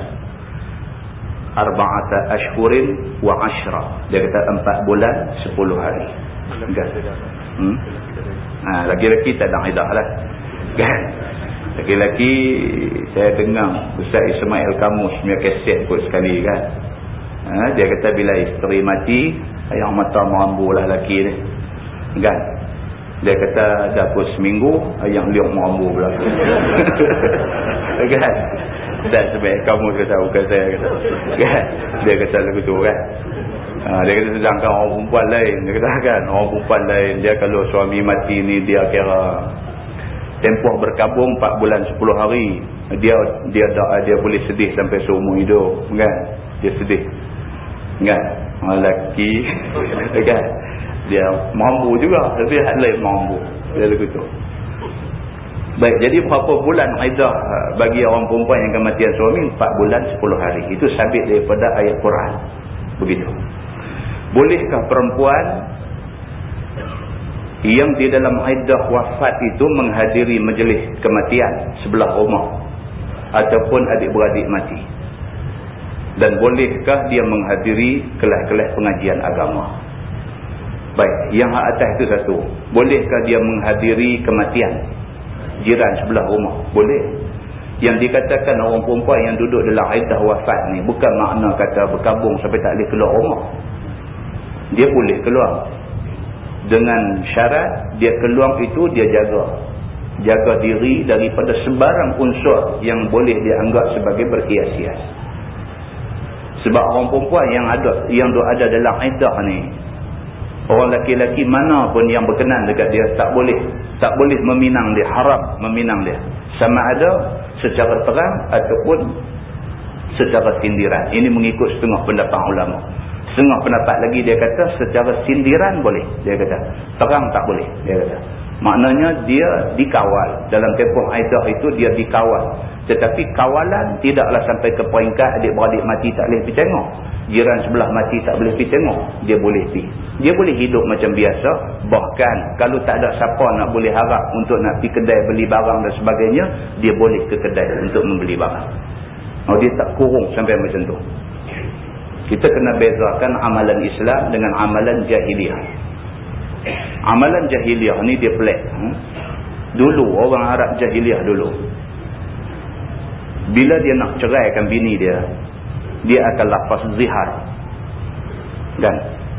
Arba'ata ashhurin wa ashra. Dia kata 4 bulan 10 hari. Hmm? Ha, tak ada idah lah. Kan? Laki-laki saya dengar Ustaz Ismail Kamus punya keset pun sekali kan. Ha, dia kata bila isteri mati, yang mata merambu lah laki ni. Kan? Dia kata dah pun seminggu, yang liuk merambu pula. kan? Dan sebaik kamu kata bukan saya kata. Kan? Dia kata lagu tu kan. Ha, dia kata sedangkan orang perempuan lain. Dia kata kan orang perempuan lain. Dia kalau suami mati ni dia kira tempoh berkabung 4 bulan 10 hari. Dia dia dia, dia boleh sedih sampai seumur hidup. Kan? Dia sedih. Kan? Orang lelaki. kan? Dia mampu juga. Tapi hal lain mampu. Dia lagu tu. Baik, jadi berapa bulan iddah uh, bagi orang perempuan yang kematian suami? 4 bulan 10 hari. Itu sabit daripada ayat Quran. Begitu. Bolehkah perempuan yang di dalam iddah wafat itu menghadiri majlis kematian sebelah rumah ataupun adik-beradik mati? Dan bolehkah dia menghadiri kelas-kelas pengajian agama? Baik, yang atas itu satu. Bolehkah dia menghadiri kematian? jiran sebelah rumah. Boleh. Yang dikatakan orang perempuan yang duduk dalam aidah wafat ni bukan makna kata berkabung sampai tak boleh keluar rumah. Dia boleh keluar. Dengan syarat dia keluar itu dia jaga. Jaga diri daripada sebarang unsur yang boleh dianggap sebagai berhias-hias. Sebab orang perempuan yang ada yang ada dalam aidah ni Orang laki-laki mana pun yang berkenan dekat dia tak boleh tak boleh meminang dia, harap meminang dia. Sama ada secara terang ataupun secara sindiran. Ini mengikut setengah pendapat ulama. Setengah pendapat lagi dia kata secara sindiran boleh. Dia kata terang tak boleh. Dia kata. Maknanya dia dikawal. Dalam tempoh aidah itu dia dikawal. Tetapi kawalan tidaklah sampai ke peringkat adik-beradik mati tak boleh pergi tengok. Jiran sebelah mati tak boleh pergi tengok. Dia boleh pergi. Dia boleh hidup macam biasa. Bahkan kalau tak ada siapa nak boleh harap untuk nak pergi kedai beli barang dan sebagainya. Dia boleh ke kedai untuk membeli barang. Oh, dia tak kurung sampai macam tu. Kita kena bezakan amalan Islam dengan amalan jahiliah. Amalan jahiliah ni dia pelik. Hmm? Dulu orang Arab jahiliah dulu. Bila dia nak ceraikan bini dia, dia akan lafaz zihar. Dan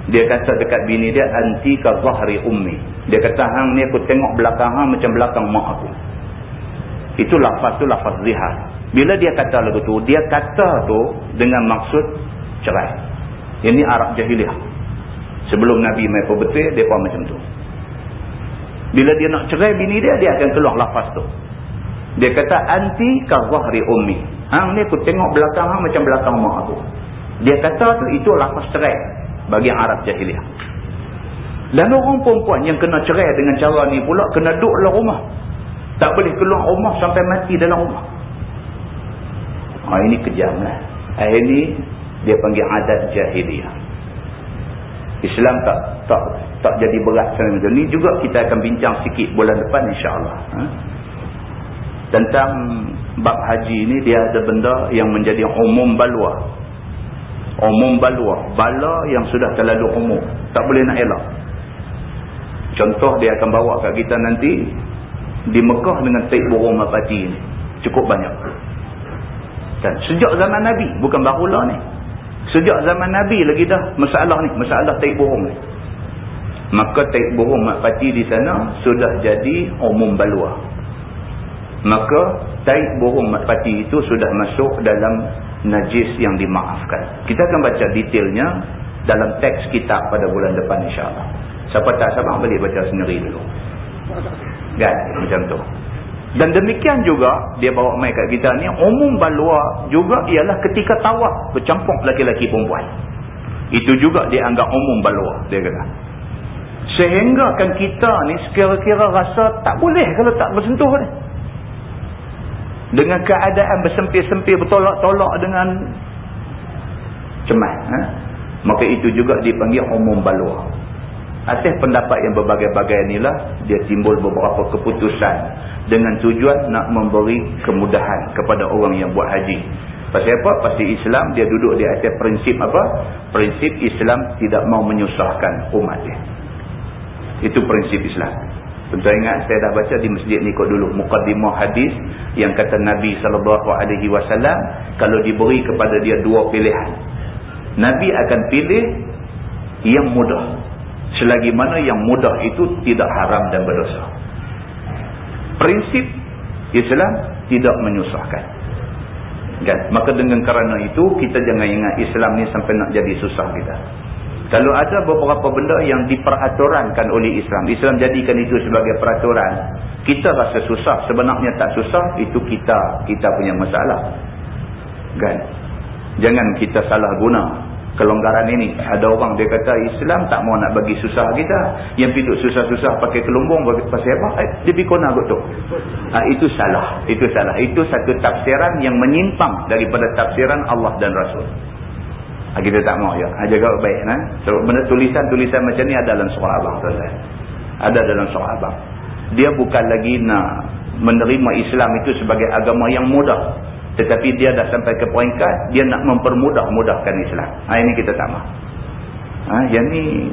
dia kata dekat bini dia anti ka zahri ummi. Dia kata hang ni aku tengok belakang hang macam belakang mak aku. Itu lafaz tu lafaz zihar. Bila dia kata lagu tu, dia kata tu dengan maksud cerai. Ini Arab jahiliah. Sebelum Nabi mai perbetul, mereka macam tu. Bila dia nak cerai bini dia, dia akan keluar lafaz tu. Dia kata, Anti kazahri ummi. Hang ni aku tengok belakang hang macam belakang mak aku. Dia kata tu, itu lafaz cerai. Bagi Arab jahiliah. Dan orang perempuan yang kena cerai dengan cara ni pula, kena duduk dalam rumah. Tak boleh keluar rumah sampai mati dalam rumah. Ha, ini kejam lah. Ini dia panggil adat jahiliah. Islam tak tak tak jadi berat macam itu. Ni juga kita akan bincang sikit bulan depan insya-Allah. Ha? Tentang bab haji ni dia ada benda yang menjadi umum balwa. Umum balwa, bala yang sudah terlalu umum, tak boleh nak elak. Contoh dia akan bawa kat kita nanti di Mekah dengan taik burung mapati ni. Cukup banyak. Dan sejak zaman Nabi, bukan barulah ni. Sejak zaman Nabi lagi dah masalah ni, masalah taik burung ni. Maka taik burung makpati di sana sudah jadi umum balua. Maka taik burung makpati itu sudah masuk dalam najis yang dimaafkan. Kita akan baca detailnya dalam teks kitab pada bulan depan insyaAllah. Siapa tak sabar boleh baca sendiri dulu. Kan? Macam tu. Dan demikian juga dia bawa mai kat kita ni umum balua juga ialah ketika tawaf bercampur laki-laki perempuan. Itu juga dianggap umum balua dia kata. Sehingga kan kita ni sekira-kira rasa tak boleh kalau tak bersentuh ni. Dengan keadaan bersempir-sempir bertolak-tolak dengan cemas. Ha? Maka itu juga dipanggil umum balua. Atas pendapat yang berbagai-bagai inilah dia timbul beberapa keputusan dengan tujuan nak memberi kemudahan kepada orang yang buat haji. Pasal apa? Pasal Islam dia duduk di atas prinsip apa? Prinsip Islam tidak mau menyusahkan umat dia. Itu prinsip Islam. Tentu ingat saya dah baca di masjid ni kot dulu mukadimah hadis yang kata Nabi wasallam kalau diberi kepada dia dua pilihan. Nabi akan pilih yang mudah. Selagi mana yang mudah itu tidak haram dan berdosa. Prinsip Islam tidak menyusahkan. Kan? maka dengan kerana itu kita jangan ingat Islam ni sampai nak jadi susah kita. Kalau ada beberapa benda yang diperaturankan oleh Islam Islam jadikan itu sebagai peraturan kita rasa susah. Sebenarnya tak susah itu kita kita punya masalah. Kan? Jangan kita salah guna kelonggaran ini. Ada orang dia kata Islam tak mau nak bagi susah kita. Yang piduk susah-susah pakai kelumbung pasal apa? Eh, dia bikona kot tu. Ha, itu salah. Itu salah. Itu satu tafsiran yang menyimpang daripada tafsiran Allah dan Rasul. Ha, kita tak mau ya. Ha, jaga baik. Ha? So, benda tulisan-tulisan macam ni ada dalam surah abang. Tuan ada dalam surah abang. Dia bukan lagi nak menerima Islam itu sebagai agama yang mudah. Tetapi dia dah sampai ke peringkat, dia nak mempermudah-mudahkan Islam. Ha, ini kita tak mahu. Ha, yang ni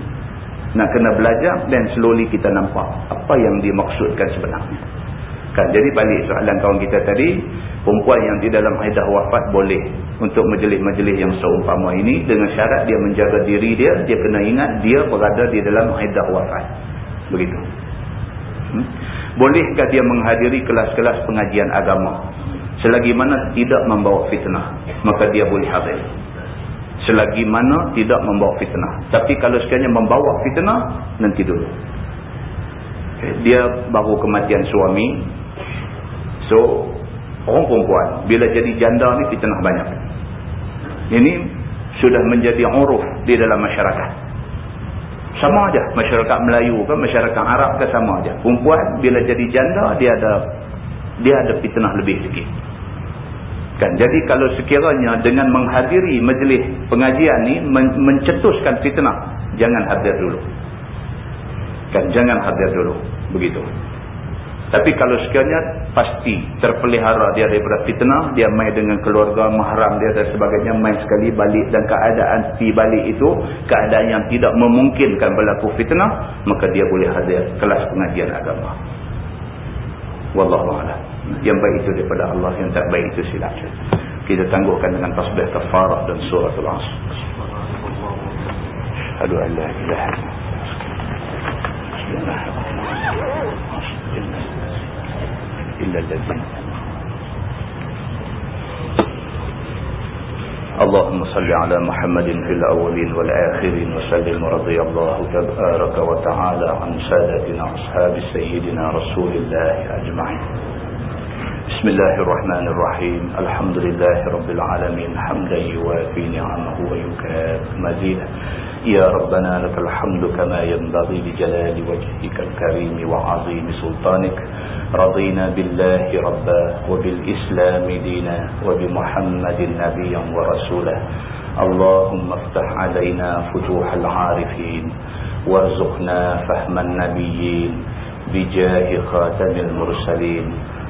nak kena belajar dan slowly kita nampak apa yang dimaksudkan sebenarnya. Kan, jadi balik soalan kawan kita tadi, perempuan yang di dalam aidah wafat boleh untuk majlis-majlis yang seumpama ini dengan syarat dia menjaga diri dia, dia kena ingat dia berada di dalam aidah wafat. Begitu. Hmm? Bolehkah dia menghadiri kelas-kelas pengajian agama? Selagi mana tidak membawa fitnah, maka dia boleh hadir. Selagi mana tidak membawa fitnah. Tapi kalau sekiranya membawa fitnah, nanti dulu. Okay. Dia baru kematian suami. So, orang perempuan, bila jadi janda ni fitnah banyak. Ini sudah menjadi uruf di dalam masyarakat. Sama aja masyarakat Melayu ke masyarakat Arab ke sama aja. Perempuan bila jadi janda dia ada dia ada fitnah lebih sikit. Kan? Jadi kalau sekiranya dengan menghadiri majlis pengajian ni men mencetuskan fitnah, jangan hadir dulu. Kan? Jangan hadir dulu. Begitu. Tapi kalau sekiranya pasti terpelihara dia daripada fitnah, dia main dengan keluarga, mahram dia dan sebagainya, main sekali balik dan keadaan pi balik itu, keadaan yang tidak memungkinkan berlaku fitnah, maka dia boleh hadir kelas pengajian agama. Wallahualam yang baik itu daripada Allah yang tak baik itu silap kita tangguhkan dengan tasbih kafarah dan surah al-asr asyhadu an la ilaha illa allazi اللهم صل على محمد في الأولين والآخرين وسلم رضي الله تبارك وتعالى عن سادتنا أصحاب سيدنا رسول الله أجمعين بسم الله الرحمن الرحيم الحمد لله رب العالمين حمدا يوافي نعمه ويكاد مزيدا يا ربنا لك الحمد كما ينبغي لجلال وجهك الكريم وعظيم سلطانك رضينا بالله ربا وبالإسلام دينا وبمحمد نبيا ورسولا اللهم افتح علينا فتوح العارفين وارزقنا فهم النبيين بجاه خاتم المرسلين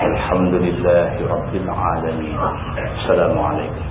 الحمد لله رب العالمين. السلام عليكم.